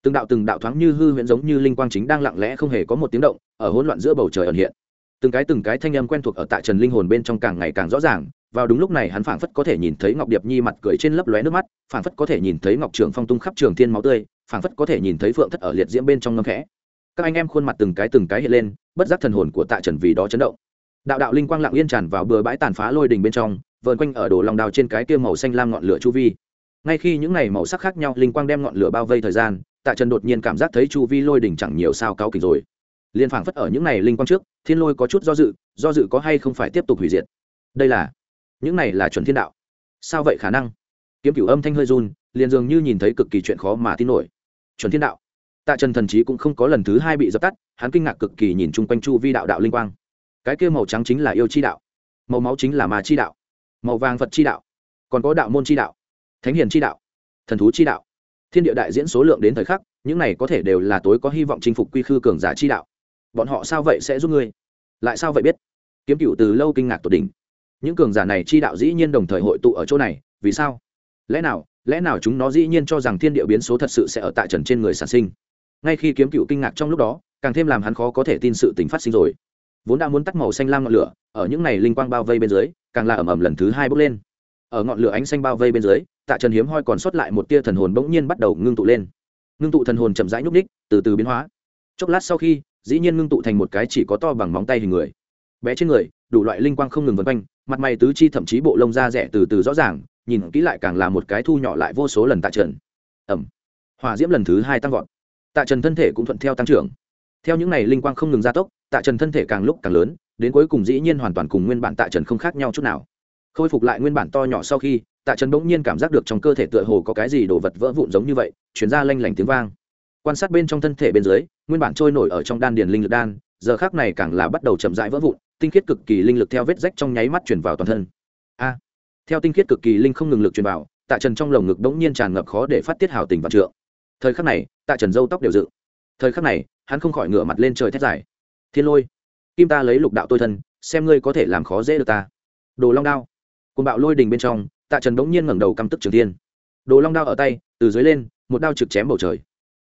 Từng đạo từng đạo thoáng như hư huyễn giống như linh quang chính đang lặng lẽ không hề có một tiếng động, ở hỗn loạn giữa bầu trời ẩn hiện. Từng cái từng cái thanh âm quen thuộc ở tại trần linh hồn bên trong càng ngày càng rõ ràng vào đúng lúc này hắn phảng phất có thể nhìn thấy ngọc điệp nhi mặt cười trên lấp lóe nước mắt, phảng phất có thể nhìn thấy ngọc trường phong tung khắp trường thiên máu tươi, phảng phất có thể nhìn thấy phượng thất ở liệt diễm bên trong ngâm khẽ. Các anh em khuôn mặt từng cái từng cái hiện lên, bất giác thần hồn của tạ trần vì đó chấn động. Đạo đạo linh quang lặng yên tràn vào bừa bãi tàn phá lôi đình bên trong, vờn quanh ở đồ lòng đào trên cái kia màu xanh lam ngọn lửa chu vi. Ngay khi những ngày màu sắc khác nhau, linh quang đem ngọn lửa bao vây thời gian, tạ trần đột nhiên cảm giác thấy chu vi lôi đỉnh chẳng nhiều sao cao kịch rồi. Liên phảng phất ở những ngày linh quang trước, thiên lôi có chút do dự do dự có hay không phải tiếp tục hủy diệt. Đây là những này là chuẩn thiên đạo. Sao vậy khả năng? Kiếm cửu âm thanh hơi run, liền dường như nhìn thấy cực kỳ chuyện khó mà tin nổi. Chuẩn thiên đạo. Tạ trần thần trí cũng không có lần thứ hai bị dập tắt, hắn kinh ngạc cực kỳ nhìn chung quanh chu vi đạo đạo linh quang. Cái kia màu trắng chính là yêu chi đạo, màu máu chính là mà chi đạo, màu vàng phật chi đạo, còn có đạo môn chi đạo, thánh hiền chi đạo, thần thú chi đạo, thiên địa đại diễn số lượng đến thời khắc, những này có thể đều là tối có hy vọng chinh phục quy khư cường giả chi đạo. Bọn họ sao vậy sẽ giúp ngươi? Lại sao vậy biết? Kiếm cựu từ lâu kinh ngạc tột đỉnh những cường giả này chi đạo dĩ nhiên đồng thời hội tụ ở chỗ này, vì sao? Lẽ nào lẽ nào chúng nó dĩ nhiên cho rằng thiên địa biến số thật sự sẽ ở tại trần trên người sản sinh? Ngay khi kiếm cựu kinh ngạc trong lúc đó, càng thêm làm hắn khó có thể tin sự tình phát sinh rồi. Vốn đã muốn tắt màu xanh lam ngọn lửa, ở những này linh quang bao vây bên dưới, càng là ẩm ẩm lần thứ hai bốc lên. Ở ngọn lửa ánh xanh bao vây bên dưới, tạ trần hiếm hoi còn sót lại một tia thần hồn bỗng nhiên bắt đầu ngưng tụ lên. Ngưng tụ thần hồn chậm rãi nhúc ních từ từ biến hóa. Chốc lát sau khi, dĩ nhiên ngưng tụ thành một cái chỉ có to bằng móng tay hình người. Bé trên người, đủ loại linh quang không ngừng vân quanh mặt mày tứ chi thậm chí bộ lông da rẻ từ từ rõ ràng, nhìn kỹ lại càng là một cái thu nhỏ lại vô số lần tạ trần. Ẩm. Hòa diễm lần thứ hai tăng vọt. Tạ trần thân thể cũng thuận theo tăng trưởng. Theo những n à y linh quang không ngừng gia tốc, tạ trần thân thể càng lúc càng lớn, đến cuối cùng dĩ nhiên hoàn toàn cùng nguyên bản tạ trần không khác nhau chút nào. Khôi phục lại nguyên bản to nhỏ sau khi, tạ trần bỗng nhiên cảm giác được trong cơ thể tựa hồ có cái gì đồ vật vỡ vụn giống như vậy, chuyển ra lanh lảnh tiếng vang. Quan sát bên trong thân thể bên dưới, nguyên bản trôi nổi ở trong đan điền linh lực đan giờ khác này càng là bắt đầu chậm rãi vỡ vụn, tinh khiết cực kỳ linh lực theo vết rách trong nháy mắt chuyển vào toàn thân. A! Theo tinh khiết cực kỳ linh không ngừng lực truyền vào, tạ trần trong lồng ngực bỗng nhiên tràn ngập khó để phát tiết hào tình và trượng. Thời khắc này, tạ trần dâu tóc đều dự thời khắc này, hắn không khỏi ngửa mặt lên trời thét dài. Thiên lôi, kim ta lấy lục đạo tôi thân, xem ngươi có thể làm khó dễ được ta. Đồ long đao. Côn bạo lôi đình bên trong, tạ trần bỗng nhiên ngẩng đầu căm tức trường thiên. Đồ long đao ở tay, từ dưới lên, một đao trực chém bầu trời.